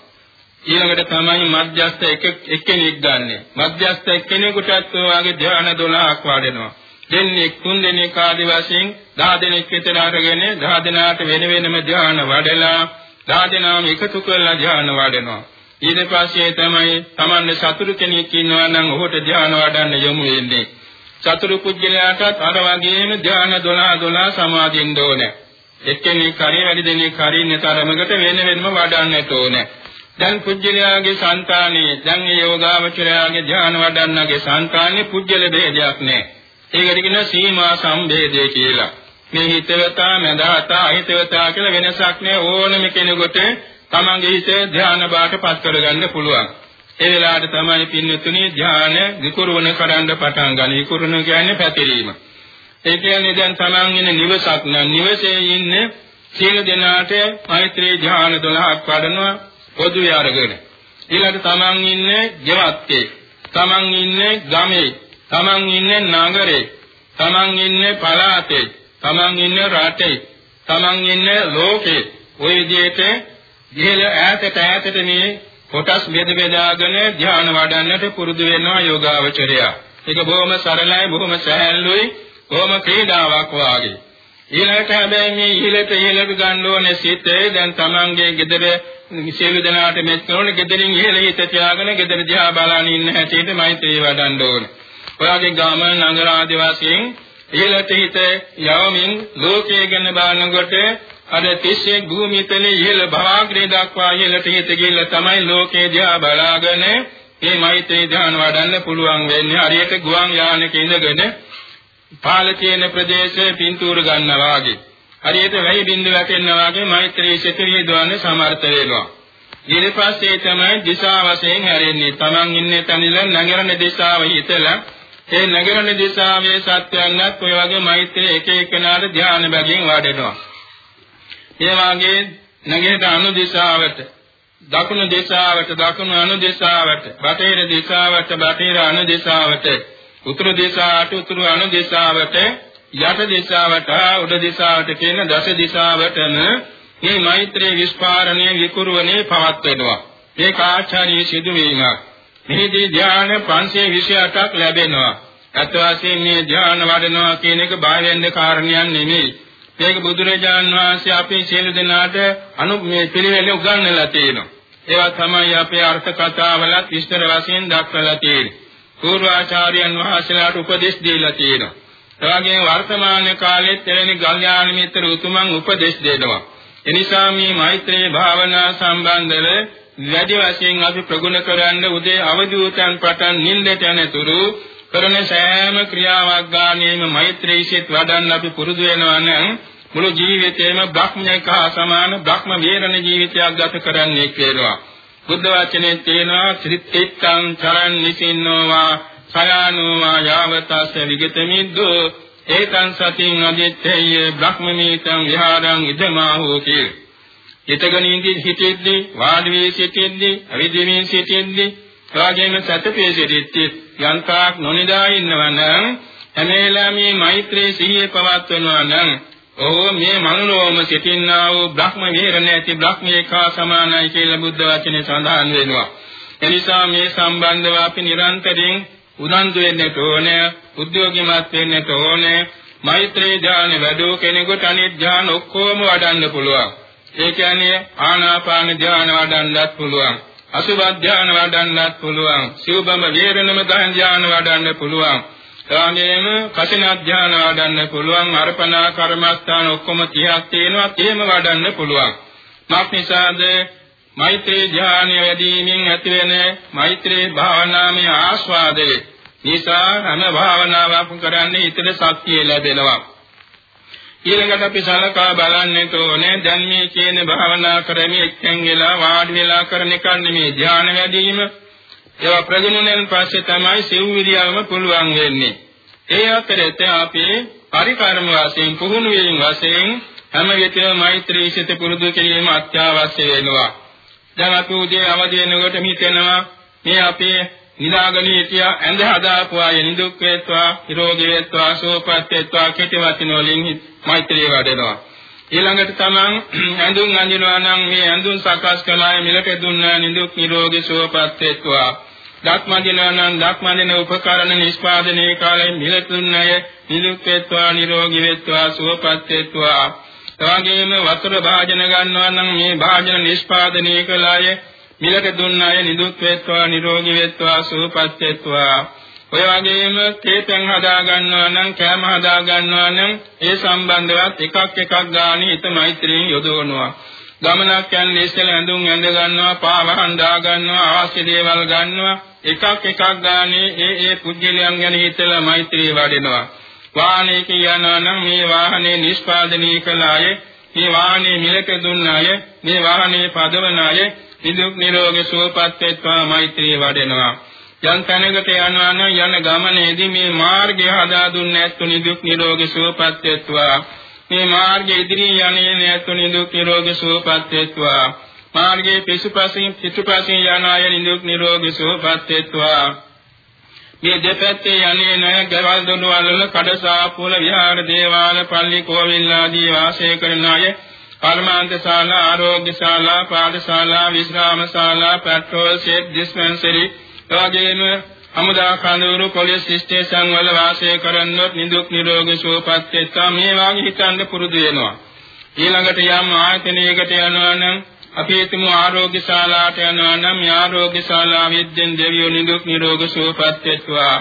ඊළඟට තමයි මධ්‍යස්ථ එක එක්කෙනෙක් ගන්නෙ. මධ්‍යස්ථ එක්කෙනෙකුටත් ඔයගේ ධ්‍යාන 12ක් වඩනවා. දෙන්නේ තුන් දෙනෙක් ආදි වශයෙන් 10 දෙනෙක් විතර අරගෙන 10 දෙනාට වෙන වෙනම ධ්‍යාන වඩලා 10 දෙනාම එකතු කරලා ධ්‍යාන වඩනවා. ඊට පස්සේ තමයි Tamanne සතුරු කෙනෙක් ඉන්නවා නම් ඔහුට ධ්‍යාන වඩන්න යොමු වෙන්නේ. සතුරු කුජලයාටත් අර වගේම ධ්‍යාන 12 12 සමාදින්න ඕනේ. එක්කෙනෙක් හරි වැඩි දෙනෙක් හරි නිතරමකට වෙන වෙනම වඩන්නට ඕනේ. දැන් කුජලයාගේ సంతානේ දැන් ඒ යෝගාවචරයාගේ ධ්‍යාන වඩන්නගේ సంతානේ කුජල ભેදයක් නැහැ. ඒකට කියන සීමා සම්භේදය කියලා. මේ හිතවතා මඳහතා අහිතවතා කියලා වෙනසක් නැහැ ඕනම කෙනෙකුට තමන්ගේ හිත ධ්‍යාන බාටපත් කරගන්න පුළුවන්. ඒ වෙලාවට තමයි පින්නතුනේ ධ්‍යාන විකුරුවන කරන්න පටන් ගන්න. විකුරුණ කියන්නේ පැතිරීම. ඒ කියන්නේ දැන් තමන් ඉන්න නිවසක් නම් නිවසේ ඉන්න සියලු දෙනාට මෛත්‍රී ධ්‍යාන 12ක් වඩනවා පොදුවේ අරගෙන ඊළඟට තමන් ඉන්නේ ගෙවත්තේ තමන් ඉන්නේ ගමේ තමන් ඉන්නේ නගරේ තමන් ඉන්නේ පළාතේ තමන් ඉන්නේ රටේ තමන් ඉන්නේ ලෝකේ ওই විදිහට ඉහළ ඈතට ඈතට මේ කොටස් බෙද බෙදාගෙන ධ්‍යාන වඩන්නට පුරුදු වෙනවා යෝගාවචරයා. ඒක බොහොම සරලයි බොහොම සහැල්ලුයි බොහොම ක්‍රීඩාවක් වාගේ. ඊළඟට හැබැයි මේ ඉහළට ඉහළට ගන්න ඕනේ සිත දැන් තමන්ගේ gedare සියලු දෙනාට මෙත් කරන gederin ඉහළ හිත තියාගෙන gedare දිහා බලන ඉන්න හැටියට මෛත්‍රී වඩන්න ඕනේ. ඔයාගේ ගාම නගර ආදි වශයෙන් ඉහළට හිත යවමින් ලෝකයේ ගැන බලනකොට අර තිස්සේ භූමිතලේ ඉහළ භාග්‍රේ දක්වා ඉහළට හිත ගිහිල්ලා තමයි ලෝකයේ දිහා බලාගෙන මේ මෛත්‍රී ධ්‍යාන වඩන්න පුළුවන් වෙන්නේ. හරියට ගුවන් යානක ඉඳගෙන පාල තියෙන ප්‍රදේශයේ පින්තූර ගන්නවා වගේ. හරියට වැහි බින්දු වැටෙනවා වගේ මෛත්‍රී සිතිවිලි දවන්න සමර්ථ වෙනවා. ඊට පස්සේ තමයි දිශා වශයෙන් හැරෙන්නේ. Taman ඉන්නේ තැනිල නගරන දිශාව හිතලා ඒ නගරන දිශාවේ සත්‍යයන්වත් ඔය වගේ මෛත්‍රී එක එකනාට ධ්‍යාන බැගින් වඩනවා. ඒ වගේ නගරට අනු දිශාවට දකුණු දිශාවට දකුණු අනු දිශාවට බටහිර දිශාවට බටහිර අනු දිශාවට උතුරු දිශාවට උතුරු අනු දිශාවට යට දිශාවට උඩ දිශාවට කියන දස දිශාවටම මේ මෛත්‍රී විස්පාරණය විකුරුවනේ පවත්වනවා. ඒක ආචාර්ය සිදුවීමක්. මෙහිදී ධ්‍යාන 528ක් ලැබෙනවා. අත් වශයෙන් මේ ධ්‍යාන වඩනවා කියන එක බාහිරින්ද කාරණයක් නෙමෙයි. මේක බුදුරජාන් වහන්සේ අපේ සියලු දෙනාට අනු මේ පිළිවෙල උගන්වලා තියෙනවා. ඒවා තමයි අපේ අර්ථ කතාවලත් විස්තර වශයෙන් දක්වලා තියෙන්නේ. පූර්වාචාර්යයන් වහන්සේලාට උපදෙස් දීලා තියෙනවා. එවාගේ වර්තමාන කාලෙත් එවැනි ගල්යාණ මිත්‍ර උතුමන් උපදෙස් දෙනවා. එනිසා මේ මෛත්‍රී භාවනා සම්බන්ධව වැඩි වශයෙන් අපි ප්‍රගුණ කරන්න උදේ අවදි උතන් පටන් නිින්දට යනතුරු කරන සෑම ක්‍රියාවක් ගානේම මෛත්‍රී සිත් වඩන්න අපි පුරුදු වෙනවා නම් මුළු ජීවිතේම බ්‍රහ්මයක සමාන බ්‍රහ්ම වේරණ ජීවිතයක් ගත කරන්නේ කියලා. බුද්ධ වචනේ තියෙනවා ත්‍රිත්‍යං චරන් නිසින්නෝවා සයානෝවා යාවතස්ස විගතමිද්දෝ ඒතං සතින් අදිත්තේය බ්‍රහ්මමීතං විහාරං ඉදමාහෝති හිතගනින්දි හිතෙද්දි වාඩි වී සිටෙද්දි අවිදිමින් සිටෙද්දි රාගයෙන් සතපේ සිටෙද්දි යන්තාක් නොනිදා ඉන්නවනම් හැමේලා මේ මෛත්‍රී සිහිය පවත්වනවා නම් ඕ මේ මනුලෝම සිටින්නා වූ බ්‍රහ්ම විහරණ ඇති බ්‍රහ්මේකා සමානයි කියලා බුද්ධ වචනේ සඳහන් වෙනවා එනිසා මේ සම්බන්ධව අපි නිරන්තරයෙන් උනන්දු වෙන්නට ඕනේ, උද්‍යෝගිමත් වෙන්නට ඕනේ. මෛත්‍රී ධ්‍යාන වැඩෝ කෙනෙකුට අනිත් ධ්‍යාන ඔක්කොම වඩන්න පුළුවන්. ඒ කියන්නේ ආනාපාන ධ්‍යාන වඩන්නත් පුළුවන්. අසුභ ධ්‍යාන වඩන්නත් පුළුවන්. සිව්බම වේරණම ධ්‍යාන වඩන්න පුළුවන්. එවාගෙම කසින ධ්‍යාන වඩන්න පුළුවන්. අර්පණා කර්මස්ථාන ඔක්කොම 30ක් තියෙනවා. එහෙම වඩන්න පුළුවන්. මාක් නිසාද මෛත්‍රී ධ්‍යානය වැඩිමින් ඇතිවෙන මෛත්‍රී භාවනාමය ආස්වාදයේ නිසා හැම භාවනාවක් කරන්නේ ඊතර ශක්තිය ලැබෙනවා. ඊළඟට අපි සලකා බලන්නට ඕනේ දැන් මේ කියන භාවනා කරන්නේ එක්තෙන් වෙලා වාඩි වෙලා කරන එක නෙමෙයි ධ්‍යාන වැඩිම. ඒවා ප්‍රගුණයෙන් පස්සේ තමයි සිව් විදියවම පුළුවන් වෙන්නේ. ඒ අතරේ අපි පරිකාරම වශයෙන් පුහුණු වීම වශයෙන් හැම විටම මෛත්‍රී සිත පුරුදු කිරීම අත්‍යවශ්‍ය වෙනවා. දැන් අපි උදේ අවදි වෙනකොට හිතෙනවා මේ අපේ නිදාගෙන හිටිය ඇඳ හදාපු අය නිදුක් වේත්වා නිරෝගී වේත්වා සුවපත් වේත්වා කෙටි වචන වලින් මෛත්‍රිය වඩනවා. ඊළඟට තමන් [clears throat] ඇඳුම් අඳිනවා නම් මේ ඇඳුම් සකස් කළාය මිලට දුන්නා නිදුක් නිරෝගී සුවපත් වේත්වා. දක්මදිනවා නම් දක්මදින උපකරණ නිෂ්පාදනයේ කාලේ මිලට දුන්නාය නිදුක් වේත්වා නිරෝගී වේත්වා සුවපත් වේත්වා. එවාගෙම වතුර භාජන ගන්නවා නම් මේ භාජන නිෂ්පාදනය කළ අය මිලට දුන්න අය නිදුක් වෙත්වා නිරෝගී වෙත්වා සුවපත් වෙත්වා. ඔය වගේම තේතෙන් හදා ගන්නවා නම් කෑම හදා ගන්නවා නම් ඒ සම්බන්ධවත් එකක් එකක් ගානේ හිත මෛත්‍රියෙන් යොදවනවා. ගමනක් යන්නේ ඉස්සෙල්ලා ඇඳුම් ඇඳ ගන්නවා පාවහන් දා ගන්නවා අවශ්‍ය දේවල් ගන්නවා. එකක් එකක් ගානේ ඒ ඒ පුද්ගලයන් ගැන හිතලා මෛත්‍රිය වඩනවා. වාහනයක යනවා නම් මේ වාහනේ නිෂ්පාදනය කළ අය, මේ වාහනේ මිලක දුන්න අය, මේ වාහනේ පදවන අය නිදුක් නිරෝගී සුවපත් වෙත්වා මෛත්‍රිය වඩනවා. යම් තැනකට යනවා නම් යන ගමනේදී මේ මාර්ගය හදා දුන්නේ නැත්තු නිදුක් නිරෝගී සුවපත් වෙත්වා. මේ මාර්ගයේ ඉදිරිය යන්නේ නැත්තු නිදුක් නිරෝගී සුවපත් වෙත්වා. මාර්ගයේ පිසුපසින් පිටුපසින් යන අය නිදුක් නිරෝගී සුවපත් වෙත්වා. මේ දෙපැත්තේ යන්නේ නැ ගෙවල් දොරවල් වල කඩසාපුවල විහාර දේවාල පල්ලි කෝවිල් ආදී වාසය කරන අය කර්මාන්ත ශාලා ආරෝග්‍ය ශාලා පාඨශාලා විශ්‍රාම ශාලා පෙට්‍රෝල් සෙට් ඩිස්පෙන්සරි එවැගේම අමුදා කඳවුරු පොලිස් ස්ටේෂන් වල වාසය කරනොත් නිදුක් නිරෝගී සුවපත් වෙත්වා මේ වාගේ හිතන්න පුරුදු වෙනවා ඊළඟට යම් ආයතනයකට යනවා නම් අපි හිතමු ආරෝග්‍ය ශාලාවට යනවා නම් මේ ආරෝග්‍ය ශාලාවෙද්දෙන් දෙවියෝ නිදුක් නිරෝගී සුවපත් වෙත්වා.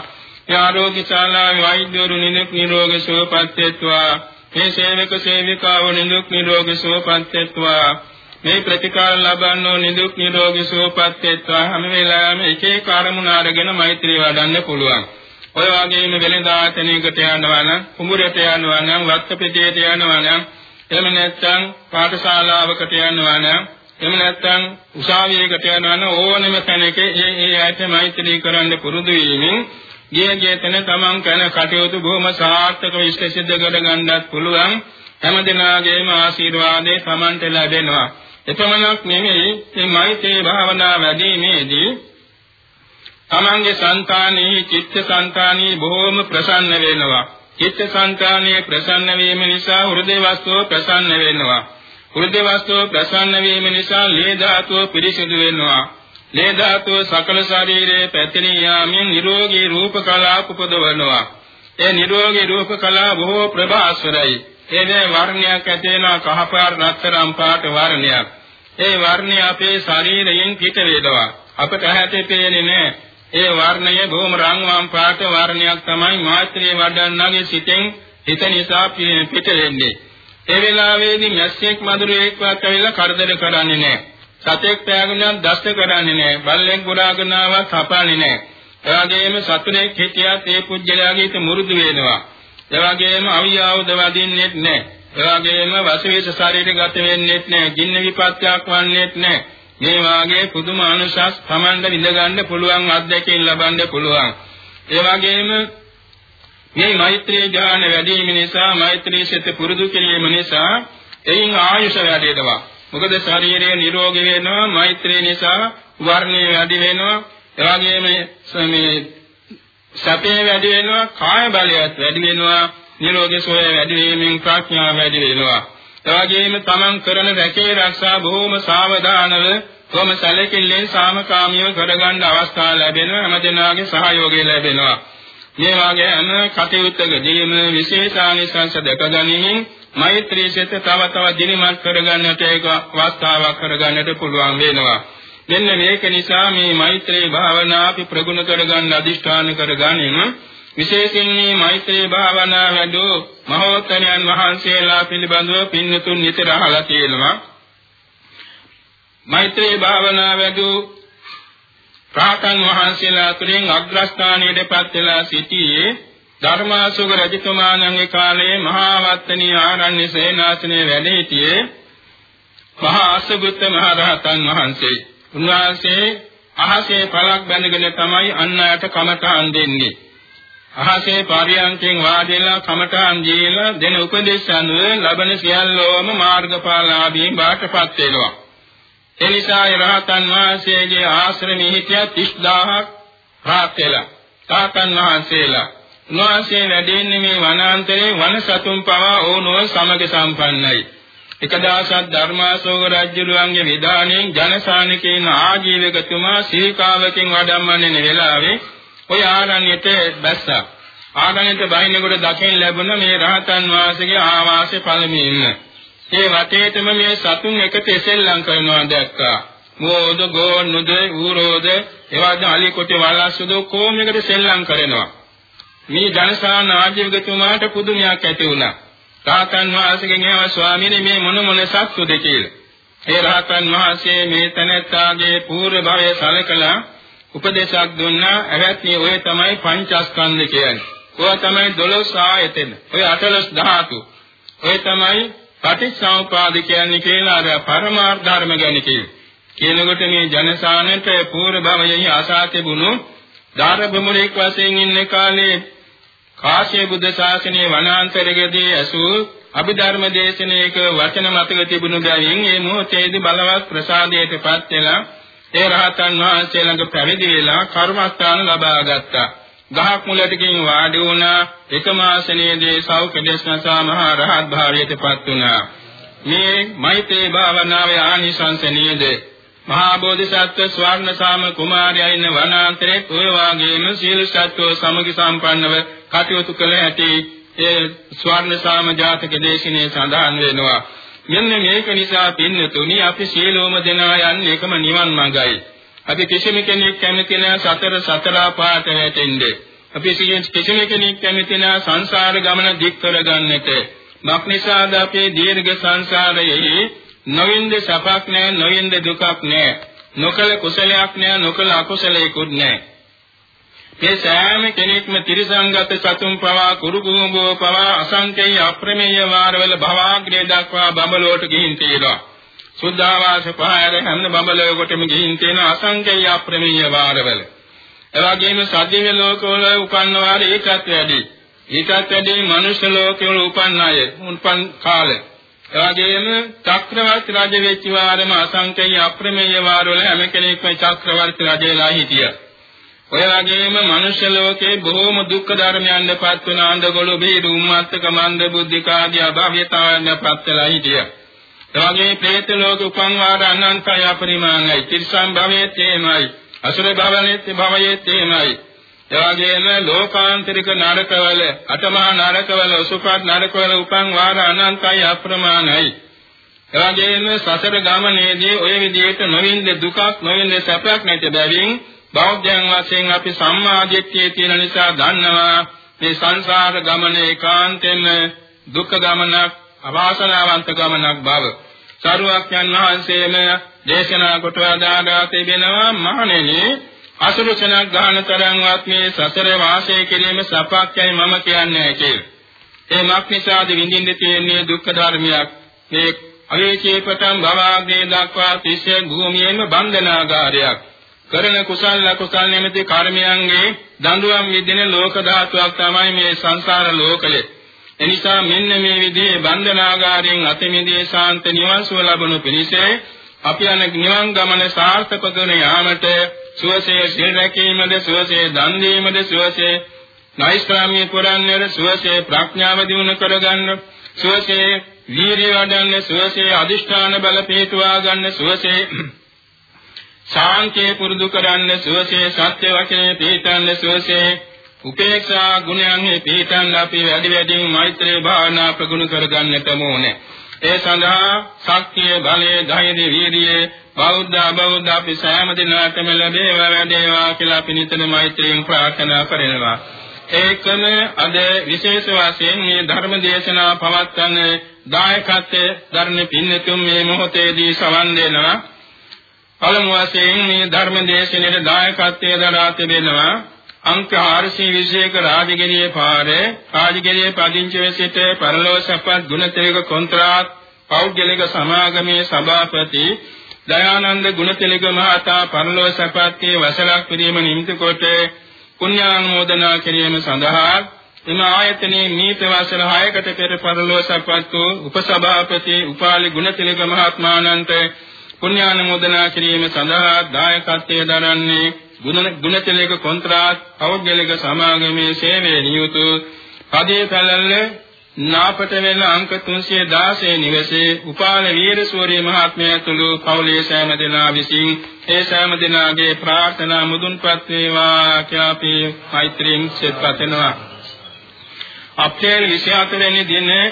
මේ ආරෝග්‍ය ශාලාවේ වෛද්‍යවරු නිදුක් නිරෝගී සුවපත් වෙත්වා. මේ සේවක සේවිකාවෝ නිදුක් නිරෝගී සුවපත් වෙත්වා. මේ ප්‍රතිකාර ලබන්නෝ නිදුක් නිරෝගී සුවපත් වෙත්වා. හැම වෙලාවෙම එක එක අරමුණ අරගෙන මෛත්‍රී වඩන්න පුළුවන්. ඔය වගේම වෙළඳාතනයකට යනවා නම්, කුඹුරට යනවා නම්, වත්තපිටියට යනවා නම්, එහෙම නැත්නම් පාඨශාලාවකට යනවා නම් එහෙම නැත්නම් උසාවියකට යනවා නම් ඕනෙම තැනක ඒ ඒ ඇයට මෛත්‍රී කරන්න පුරුදු වීමෙන් ගිය ගිය තැන තමන් කරන කටයුතු බොහොම සාර්ථකව ඉෂ්ට සිද්ධ කර ගන්නත් පුළුවන් හැම දිනාගේම ආශිර්වාදේ තමන්ට ලැබෙනවා එපමණක් නෙමෙයි මේ මෛත්‍රී භාවනා වැඩිමේදී තමන්ගේ సంతානෙහි චිත්ත සංතානෙහි බොහොම ප්‍රසන්න වෙනවා චිත්ත සංතානයේ ප්‍රසන්න වීම නිසා හෘදේ වස්තුව ප්‍රසන්න වෙනවා හෘද වස්තුව ප්‍රසන්න වීම නිසා ලේ ධාතුව පිරිසිදු වෙනවා. ලේ ධාතුව සකල ශරීරයේ පැතිරී යාමෙන් නිරෝගී රූප කලාප උපදවනවා. ඒ නිරෝගී රූප කලාප බොහෝ ප්‍රභාස්වරයි. ඒනේ වර්ණයක් ඇති වෙනා කහපාට රත්තරන් පාට වර්ණයක්. ඒ වර්ණය අපේ ශරීරයෙන් පිට වේදවා. අපට ඇහැට පේන්නේ නැහැ. ඒ වර්ණය බොහොම රන්වන් පාට වර්ණයක් තමයි මෛත්‍රී වඩන්නාගේ සිතෙන් හිත නිසා පිට වෙන්නේ. ඒ වෙලාවේදී මැස්සෙක් මදුරෙක්වත් ඇවිල්ලා කරදර කරන්නේ නැහැ. සතෙක් පෑගුණාත් දෂ්ට කරන්නේ නැහැ. බල්ලෙක් ගොඩාගෙනාවත් හපන්නේ නැහැ. ඒ වගේම සතුරෙක් හිටියත් ඒ පුජ්‍යලයාගේ හිත මුරුදු වෙනවා. ඒ වගේම අවියාවද වදින්නෙත් නැහැ. ඒ වගේම වසවිස ශරීරගත වෙන්නෙත් නැහැ. ජීන්න විපත්‍යක් වන්නෙත් නැහැ. මේ වාගේ පුදුම අනුශාස් Tamanda විඳ ගන්න පුළුවන් අත්දැකීම් ලබන්න පුළුවන්. ඒ වගේම මේ මෛත්‍රී ඥාන වැඩි වීම නිසා මෛත්‍රී සිත පුරුදු කිරීම නිසා එයින් ආයුෂ වැඩෙනවා. මොකද ශරීරය නිරෝගී වෙනවා මෛත්‍රී නිසා වර්ණය වැඩි වෙනවා. ඒ වගේම මේ සතේ වැඩි වෙනවා කාය බලයත් වැඩි වෙනවා නිරෝගී සෝය වැඩි වීමෙන් ප්‍රඥාව වැඩි වෙනවා. එවැගේම තමන් කරන රැකේ ආරක්ෂා බොහොම සාවධානව කොහොම සැලකිල්ලෙන් සාමකාමීව කරගන්න අවස්ථාව ලැබෙනවා හැමදෙනාගේ සහයෝගය ලැබෙනවා මේ වගේ හැම කටයුත්තකදීම විශේෂානිසංස දැක ගැනීමෙන් මෛත්‍රී සිත තව තව දිනමත් කරගන්නට ඒක අවස්ථාවක් කරගන්නට පුළුවන් වෙනවා මෙන්න මේක නිසා මේ මෛත්‍රී භාවනා අපි ප්‍රගුණ කරගන්න අදිෂ්ඨාන කරගනිමු විශේෂයෙන් මේ මෛත්‍රී භාවනා වැඩෝ මහෝත්තමයන් වහන්සේලා පිළිබඳව පින්නතුන් නිතර අහලා තියෙනවා. මෛත්‍රී භාවනා වැඩෝ ප්‍රාතන් වහන්සේලා තුළින් අග්‍රස්ථානයේදපත් වෙලා සිටියේ ධර්මාසුග රජතුමාණන්ගේ කාලයේ මහා වත්තනී ආරණ්‍ය සේනාසනයේ වැඩ සිටියේ මහා අසගුත්ත මහ රහතන් වහන්සේ. උන්වහන්සේ අහසේ පළක් බැඳගෙන තමයි අන් අයට කමඨාන් දෙන්නේ. අහසේ පරියන්කෙන් වාඩිලා කමඨාන් දීලා දෙන උපදේශ අනුව ලබන සියල්ලෝම මාර්ගඵලාභී බාටපත් වෙනවා. ඒ නිසා රහතන් වහන්සේගේ ආශ්‍රමෙහි හිටිය 30000ක් රාත් වෙලා. රහතන් වහන්සේලා උන්වහන්සේ වැඩෙන්නේ මේ වනාන්තරේ වන සතුන් පවා ඕනෝ සමග සම්පන්නයි. එක දවසක් ධර්මාශෝක රජුලුවන්ගේ විධානයෙන් ජනසානිකේන ආජීවකතුමා සීකාවකින් වඩම්මන්නේ වෙලාවේ ඔය ආරණ්‍යට බැස්සා. ආරණ්‍යට බහිනකොට දකින් ලැබුණ මේ රහතන් වහන්සේගේ ආවාසයේ පළමුවෙන්න. ඒ වටේටම මේ සතුන් එකට එසෙල්ලම් කරනවා දැක්කා. මෝද ගෝනුද ඌරෝද එවාද අලි කොට වලස්සුද කොමයකට සෙල්ලම් කරනවා. මේ ජනසාන ආජීවකතුමාට පුදුමයක් ඇති වුණා. රහතන් වහන්සේගෙන් එහම ස්වාමීනි මේ මොන මොන සත්තුද කියලා. ඒ රහතන් වහන්සේ මේ තැනැත්තාගේ పూర్ව භවය සලකලා උපදේශයක් දුන්නා ඇවැත්නි ඔය තමයි පංචස්කන්ධ කියන්නේ. ඔය තමයි 12 ආයතන. ඔය 18 ධාතු. ඔය තමයි පටිච්චසමුපාද කියන්නේ කියලා අර පරමාර්ථ ධර්ම ගැන කියන්නේ. කියනකොට මේ ජනසානට පූර්ව භවයෙහි ආසා තිබුණු ධාරබමුණෙක් වශයෙන් ඉන්න කාලේ කාශ්‍යප බුද්ධ ශාසනයේ වනාන්තරයේදී ඇසූ අභිධර්ම දේශනාවක වචන මතක තිබුණු බැවින් මේ මොහොතේදී බලවත් ප්‍රසාදයටපත් වෙලා ඒ රහතන් වහන්සේ ළඟ පැවිදි වෙලා කර්මස්ථාන ලබා ගත්තා. ගහක් මුලට ගින් වාඩි වුණා එකම ආසනයේදී සෞඛ්‍ය දේශනා මහ රහත් භාවයටපත් වුණා. මේ මෛත්‍රී භාවනාවේ ආනිසංස නියද මහා බෝධිසත්ව ස්වර්ණසාම කුමාරයා ඉන්න වනාන්තරයේ ඔය වාගේම සීල සත්වෝ සමගි සම්පන්නව කටයුතු කළ ඇති ඒ ස්වර්ණසාම ජාතක දේශනේ සඳහන් වෙනවා. මෙන්න මේක නිසා පින්නතුනි අපි සියලුම දෙනා යන්නේ එකම නිවන් මාර්ගයි. අපි කිසිම කෙනෙක් කැමති නැහැ සතර සතර පාට වැටෙන්නේ. අපි කිසිම කෙනෙක් කැමති නැහැ සංසාර ගමන දික් කරගන්නට. මක් නිසාද අපේ දීර්ඝ සංසාරයේ නොවින්ද සපක් නැහැ නොවින්ද දුකක් නැහැ. නොකල කුසලයක් නැහැ නොකල අකුසලයකුත් නැහැ. මේ සෑම කෙනෙක්ම ත්‍රිසංගත සතුන් පවා කුරුකුඹෝ පවා අසංකේය අප්‍රමේය වාරවල භවාග්‍රේ දක්වා බඹලෝට ගිහින් තියෙනවා. සුද්ධාවාස පහයර හැම බඹලෝකටම ගිහින් තියෙන අසංකේය අප්‍රමේය වාරවල. එවැගේම සදිව්‍ය ලෝකවල උපන්න වාර ඒකත් වැඩි. ඊටත් වැඩි මනුෂ්‍ය ලෝකවල උපන්න අය උපන් කාලේ. එවැගේම චක්‍රවර්ති රජ වෙච්ච වාරම අසංකේය අප්‍රමේය වාරවල හැම කෙනෙක්ම චක්‍රවර්ති රජලා හිටියා. ඔය වගේම මනුෂ්‍ය ලෝකේ බොහෝම දුක්ඛ ධර්මයන්පත් වන අන්දගොළු බේරු උම්මත්තක මන්ද බුද්ධිකාදී අභාව්‍යතාවයන්පත් වෙලා හිටියා. එවැගේ പ്രേත ලෝක උපන් වාර අනන්තය අපරිමාණයි. තිරිසන් භවයේ තේමයි. අසුර භවයේ භවයේ තේමයි. එවැගේම ලෝකාන්තරික නරකවල අටමහා නරකවල උසුපත් නරකවල උපන් වාර අනන්තය අප්‍රමාණයි. එවැගේම සසර ගමනේදී ඔය විදිහට නොවින්ද දුකක් නොවින්ද සැපක් නැති බැවින් බෞද්ධයන් වශයෙන් අපි සම්මා දිට්ඨිය තියෙන නිසා දන්නවා මේ සංසාර ගමන ඒකාන්තයෙන්ම දුක්ඛ ගමනක් අවාසනාවන්ත ගමනක් බව. සරුවක්යන් වහන්සේම දේශනා කොට වදාළා තිබෙනවා මහණෙනි අසුරුසනක් ගන්න තරම්වත් මේ සසර වාසය කිරීම සපක්යයි මම කියන්නේ කියලා. ඒ මක්නිසාද විඳින්න තියෙන්නේ දුක්ඛ ධර්මයක්. මේ අවේචේ පටන් භවග්නේ දක්වා තිස්සේ භූමියෙම බන්ධනාගාරයක්. කරන කුසල අකුසල නැමැති කර්මයන්ගේ දඬුවම් විදින ලෝක ධාතුවක් තමයි මේ සංසාර ලෝකය. එනිසා මෙන්න මේ විදිහේ බන්ධනාගාරයෙන් අත මිදී ශාන්ත නිවන් සුව ලබනු පිණිස අපි යන නිවන් ගමන සාර්ථක කර යාමට සුවසේ සිල් රැකීමද සුවසේ දන් දීමද සුවසේ නෛෂ්ක්‍රාම්‍ය පුරන්නේද සුවසේ ප්‍රඥාව දිනු කරගන්න සුවසේ වීරිය වඩන්න සුවසේ අදිෂ්ඨාන බල පිටුවා ගන්න සුවසේ ශාන්තිය පුරුදු කරන්න සුවසේ සත්‍ය වචනේ පිටන්න සුවසේ උපේක්ෂා ගුණයන්හි පිටන්න අපි වැඩි වැඩියෙන් මෛත්‍රී භාවනා ප්‍රගුණ කරගන්නට ඕනේ. ඒ සඳහා ශක්තිය බලය ධෛර්ය වීර්යය බෞද්ධ අබෞද්ධ අපි සෑම දිනකටම ලැබේවා වැඩේවා කියලා අපි නිතර මෛත්‍රියෙන් ප්‍රාර්ථනා කරනවා. ඒකම අද විශේෂ වශයෙන් මේ ධර්ම දේශනා පවත්වන දායකත්වයේ ධර්ම පින්නතුන් මේ මොහොතේදී සවන් දෙනවා. පළමු වශයෙන් මේ ධර්ම දේශනාවේ දායකත්වයේ දරා තිබෙනවා අංක 421 රාජගිරියේ පාරේ රාජගිරියේ පදිංචිව සිට පරලෝසපත් ගුණතිලක කොන්ත්‍රාත් පෞද්ගලික සමාගමේ සභාපති දයානන්ද ගුණතිලක මහතා පරලෝසපත්ගේ වසලක් පිරීම නිමිති කොට පුණ්‍යානුමෝදනා කිරීම සඳහා එම ආයතනයේ මීට වසල 6කට පෙර පරලෝසපත් වූ උපසභාපති උපාලි ගුණතිලක මහත්මාණන්ට පුණ්‍යානුමෝදනා කිරීම සඳහා දායකත්වයේ දරන්නේ ගුණතිලක කොන්ත්‍රාත් පෞද්ගලික සමාගමේ සේවයේ නියුතු පදේ පැලල්ල නාපට වෙන අංක 316 නිවසේ උපාල වීරසූරිය මහත්මයා තුළු පවුලේ සෑම දෙනා විසින් ඒ සෑම දෙනාගේ ප්‍රාර්ථනා මුදුන්පත් වේවා කියලා අපි මෛත්‍රියෙන් සෙත්පතනවා. අප්‍රේල් 24 වෙනි දිනේ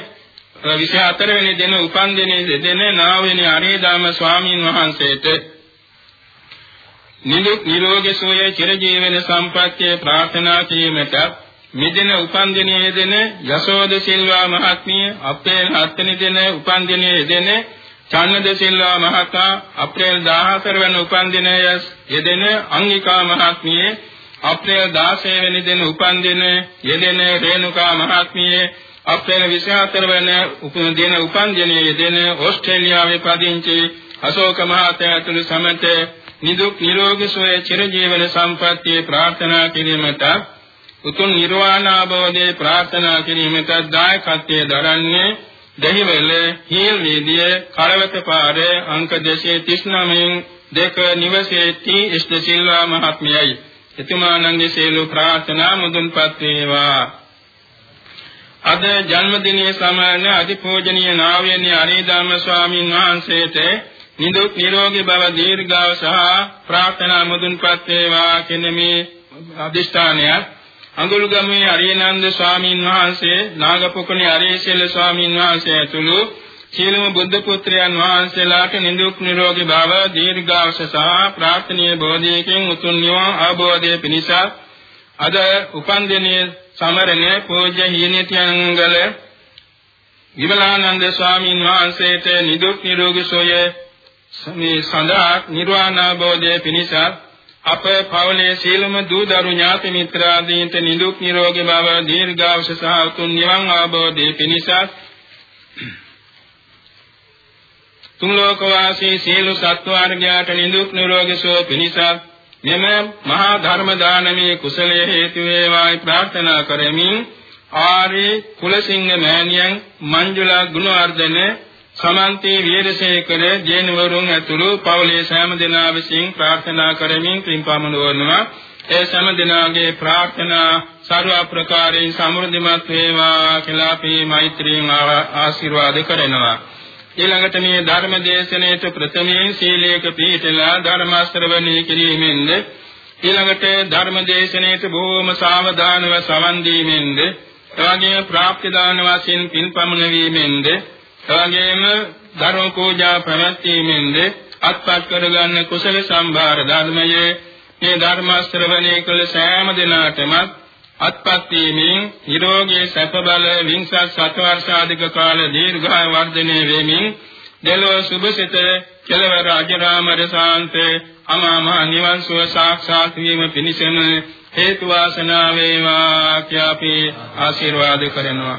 24 වෙනි දින උපන් දිනේ දෙන නාවෙනි අරේදාම ස්වාමීන් වහන්සේට නිදුක් නිරෝගී සුවය චිරජීවන සම්පත්තිය ප්‍රාර්ථනා කිරීමට මෙදින උපන් දිනයේ දෙන යසෝද සිල්වා මහත්මිය අප්‍රේල් 7 වෙනි දින උපන් දිනයේ දෙන චන්නද සිල්වා මහතා අප්‍රේල් 14 වෙනි උපන් දිනයේ යෙදෙන අංගිකා මහත්මිය අප්‍රේල් 16 වෙනි දින උපන් දින යෙදෙන රේණුකා මහත්මිය අප්‍රේල් 24 වෙනි උපන් දින උපන් දිනයේ යෙදෙන ඕස්ට්‍රේලියාවේ පදිංචි අශෝක මහතා ඇතුළු සමත නිදුක් නිරෝගී සුවය චිරජීවන සම්පන්නිය ප්‍රාර්ථනා කිරීමට උතුම් නිර්වාණ අවබෝධයේ ප්‍රාර්ථනා කිරීමට දායකත්වයේ දරන්නේ දෙහිවල හීල් වේදිය කරවත පාරේ අංක 239 දෙක නිවසේ ටී එස් සිල්වා මහත්මයයි. එතුමාණන්ගේ සියලු ප්‍රාර්ථනා මුදුන්පත් වේවා. අද ජන්මදිනයේ සමාන අතිපූජනීය නාවයනි අරිදාම ස්වාමීන් වහන්සේට නිදුක් නිරෝගී බව දීර්ඝාව සහ ප්‍රාර්ථනා මුදුන්පත් වේවා කියන මේ අදිෂ්ඨානයත් අඟුල්ගමේ අරියනන්ද ස්වාමීන් වහන්සේ නාගපොකුණේ අරියසෙල් ස්වාමීන් වහන්සේ ඇතුළු සියලුම බුද්ධ පුත්‍රයන් වහන්සේලාට නිදුක් නිරෝගී භව දීර්ඝාස සහ ප්‍රාර්ථනීය බෝධියකින් උතුම් නිවන් අවබෝධය පිණිස අද උපන් දිනයේ සමරණේ පූජ්‍ය හීනතියංගල විමලානන්ද ස්වාමීන් වහන්සේට නිදුක් නිරෝගී සෝය මේ සඳහා නිර්වාණ අවබෝධය පිණිස අප පවුලේ සීලම දූ දරු ඥාති මිත්‍රාදීන්ට නිදුක් නිරෝගී බව දීර්ඝායුෂ සහ උතුම් නිවන් අවබෝධය පිණිස තුන් ලෝක වාසී සීල සත්වාර්ගයාට නිදුක් නිරෝගී සුව පිණිස මෙම මහා ධර්ම දානමේ කුසලයේ හේතු වේවායි ප්‍රාර්ථනා කරමින් ආරි කුලසිංහ මෑණියන් මංජුලා ගුණවර්ධන සමන්තේ වීරසේකර ජේනවරුන් ඇතුළු පවුලේ සෑම දෙනා විසින් ප්‍රාර්ථනා කරමින් පින්පමනවනවා ඒ සෑම දෙනාගේ ප්‍රාර්ථනා සර්ව ප්‍රකාරයෙන් සමෘද්ධිමත් වේවා කියලා අපි මෛත්‍රියෙන් ආශිර්වාද කරනවා. ඊළඟට මේ ධර්ම දේශනාවට ප්‍රථමයෙන් සීලයක පිළිපදලා ධර්ම ශ්‍රවණය කිරීමෙන්ද ඊළඟට ධර්ම දේශනාවට බොහෝම සාවධානව සවන් දීමෙන්ද එවැගේම ප්‍රාප්ති දාන වශයෙන් පින්පමන වීමෙන්ද එවැගේම ධර්ම පූජා පැවැත්වීමෙන්ද අත්පත් කරගන්න කුසල සම්භාර ධර්මයේ මේ ධර්ම ශ්‍රවණය කළ සෑම දිනකටම අත්පත් වීමෙන් නිරෝගී සැප බල විංසත් සතවර්ෂාධික කාල දීර්ඝාය වර්ධනය වෙමින් දෙලොව සුභසිත කෙලවර අජරාමර ශාන්ත අමා මහ නිවන් සුව සාක්ෂාත් වීම පිණිසම හේතු වාසනා වේවා කියා අපි ආශිර්වාද කරනවා.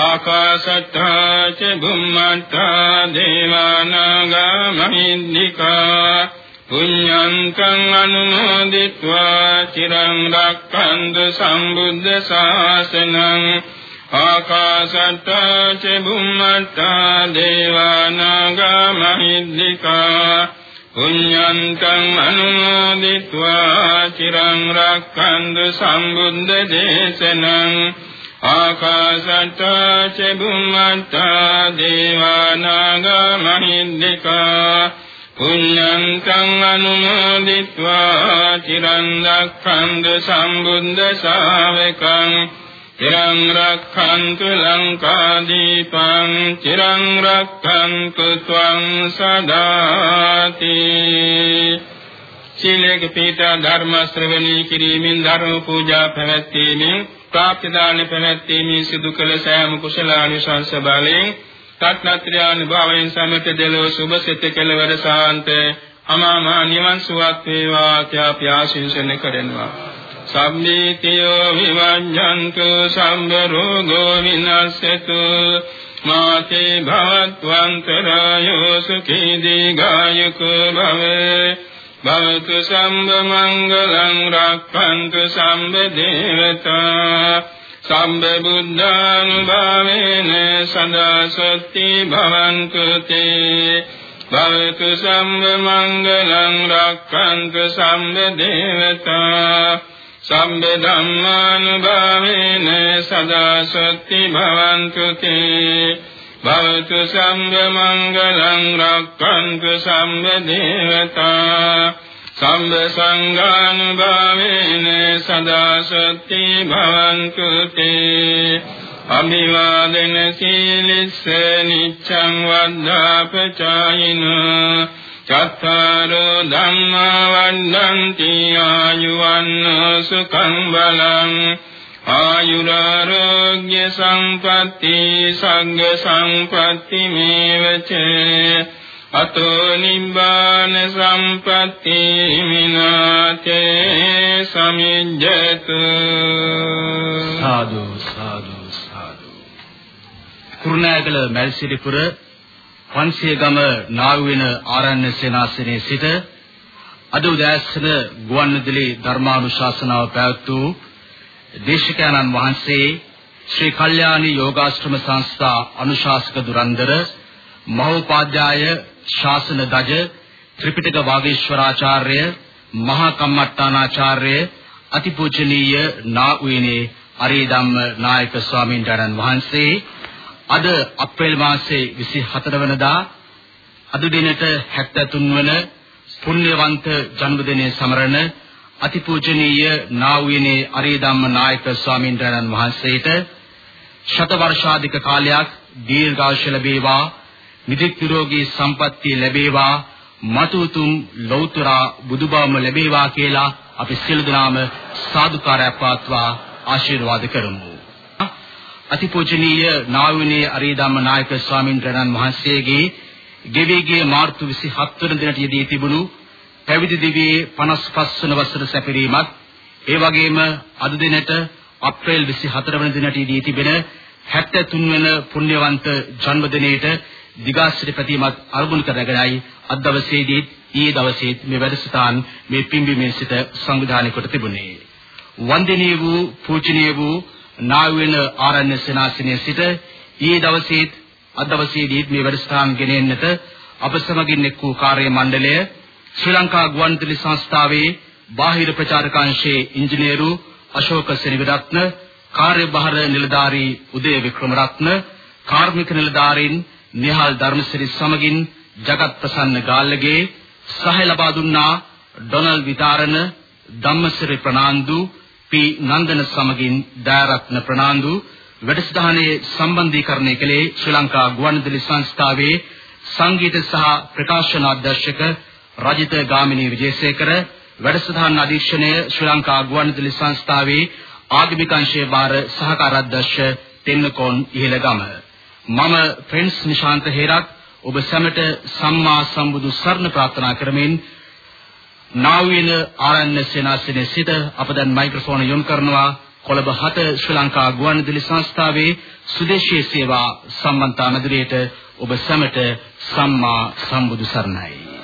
ආකාශත්තා ච භුම්මත්තා දේවානාගා මහින්దికා පුඤ්ඤන්තං අනුමෝදිत्वा চিරං රක්ඛන්තු සම්බුද්ධ ශාසනං ආකාශත්තා ච භුම්මත්තා දේවානාගා මහින්దికා පුඤ්ඤන්තං අනුමෝදිत्वा চিරං රක්ඛන්තු සම්බුද්ධ දේශනං ආකාශට්ටා ච බුම්මට්ටා දේවානාගා මහින්దికා පුඤ්ඤන්තං අනුමෝදිत्वा චිරන් රක්ඛන්තු සම්බුද්ධ ශාවකං චිරන් රක්ඛන්තු ලංකාදීපං චිරන් රක්ඛන්තු ත්වං සදාති සීලේක පීඨ ධර්ම ශ්‍රවණී කිරීමෙන් ධර්ම පූජා පැවැත්වීමෙන් ප්‍රාප්ති දාන පැවැත්වීමේ සිදු කළ සෑම කුසලානිසංස බලයෙන් තත්නත්‍රානුභවයෙන් සමත දෙලෝ සුභ සිත කෙලවර සාන්ත අමාමා නිවන් සුවත් වේවා කියා ප්‍රාශිංසන කරනවා. සම්මීතියෝ විවඤ්ඤන්තු සම්බ රෝගෝ විනස්සතු මාතේ භවත්වන්තරායෝ සුඛී දීඝායුකෝ භවේ. භවතු සම්බ මංගලං රක්ඛන්තු සම්බ දේවතා සම්බ බුද්ධානුභාවේන සදා සොත්ති භවන්තු තේ භවතු සම්බ මංගලං රක්ඛන්තු සම්බ දේවතා සම්බ ධම්මානුභාවේන සදා සොත්ති භවන්තු තේ භවතු සම්බ මංගලං රක්ඛන්තු සම්බ දේවතා සම්බ සංඝානුභාවේන සදා සත්‍ති භවන්තු තේ අභිවාදන සීලිස්ස නිච්ඡං වද්ධාපචායින චත්තාරෝ ධම්මා වණ්ණන්ති ආයුවන්න සුඛං බලං ආයුරාරෝග්‍ය සම්පatti සංඝ සම්පatti මේවච. අතෝ නිබ්බාන සම්පatti මිනාතේ සමිජ්ජතු. සාදු සාදු සාදු. කුරුණෑගල මල්සිරිපුර පන්සියගම නාවුවෙන ආරණ්‍ය සේනාසනයේ සිට අද උදෑසන ගුවන්විදුලි ධර්මානුශාසනාව පැවැත්වූ දේශකයන්න් වහන්සේ ශ්‍රී කල්යාණී යෝගාශ්‍රම සංස්ථා අනුශාසක දුරන්දර මහෝපාද්‍යය ශාසන දජ ත්‍රිපිටක වාගීශ්වරාචාර්ය මහා කම්මට්ටානාචාර්ය අතිපූජනීය නා උයනේ අරියදම්ම නායක ස්වාමීන් වහන්සේ. අද අප්‍රේල් මාසයේ 24 වෙනිදා අද දිනට 73 වන පුණ්‍යවන්ත ජන්මදිනය සමරන අතිපූජනීය නාවුයනේ අරියදම්ම නායක ස්වාමීන් වහන්සේට ශත වර්ෂාධික කාලයක් දීර්ඝායුෂ ලැබේවා නිදිත් නිරෝගී සම්පන්නිය ලැබේවා මතුතුම් ලෞතර බුදුබවම ලැබේවා කියලා අපි සියලු දෙනාම සාදුකාරයක් පාත්වා ආශිර්වාද කරමු. අතිපූජනීය නාවුනේ අරියදම්ම නායක ස්වාමීන් වහන්සේගේ ගෙවිගේ මාර්තු 27 වන දිනට යෙදී තිබුණු පැවිදි දිවියේ 55 වන වසර සැපිරීමත් ඒ වගේම අද දිනට අප්‍රේල් 24 වන දිනට දී තිබෙන 73 වන පුණ්‍යවන්ත ජන්මදිනයේට දිගාශ්‍රී ප්‍රතිමත් අරමුණු කරගෙනයි අද දවසේදී ඊයේ දවසේ මේ වැඩසටහන් මේ පිම්බීමේ සිට සංවිධානය කොට තිබුණේ. වන්දනීය වූ පූජනීය වූ නාවෙන ආරණ්‍ය සේනාසනයේ සිට ඊයේ දවසේ අද දවසේදී මේ වැඩසටහන් ගෙනෙන්නට අප සමගින් එක් වූ කාර්ය මණ්ඩලය ශ්‍රී ලංකා ගුවන්විදුලි සංස්ථාවේ බාහිර ප්‍රචාරකාංශයේ ඉංජිනේරු අශෝක සෙනවිරත්න කාර්යභාර නිලධාරී උදය වික්‍රමරත්න කාර්මික නිලධාරීන් නිහාල් ධර්මසිරි සමගින් ජගත් ප්‍රසන්න ගාල්ලගේ සහාය ලබා දුන්නා ඩොනල් විතාරණ ධම්මසිරි ප්‍රනාන්දු පී නන්දන සමගින් දයාරත්න ප්‍රනාන්දු වැඩසටහනේ සම්බන්ධීකරණය කළේ ශ්‍රී ලංකා ගුවන්විදුලි සංස්ථාවේ සංගීත සහ ප්‍රකාශන අධ්‍යක්ෂක රජිත ගාමිණී විජේසේකර වැඩසටහන් අධීක්ෂණය ශ්‍රී ලංකා ගුවන්විදුලි සංස්ථාවේ ආගමික අංශයේ භාර සහකාර අධ්‍යක්ෂ තෙන්නකෝන් ඉහළගම. මම ප්‍රින්ස් නිශාන්ත හේරත් ඔබ සැමට සම්මා සම්බුදු සරණ ප්‍රාර්ථනා කරමින් නාවින ආරණ්‍ය සේනාසනේ සිට අප දැන් මයික්‍රොෆෝන යොමු කරනවා. කොළඹ 7 ශ්‍රී ලංකා ගුවන්විදුලි සංස්ථාවේ සුදේශීය සේවා සම්බන්ධතා මැදිරියට ඔබ සැමට සම්මා සම්බුදු සරණයි.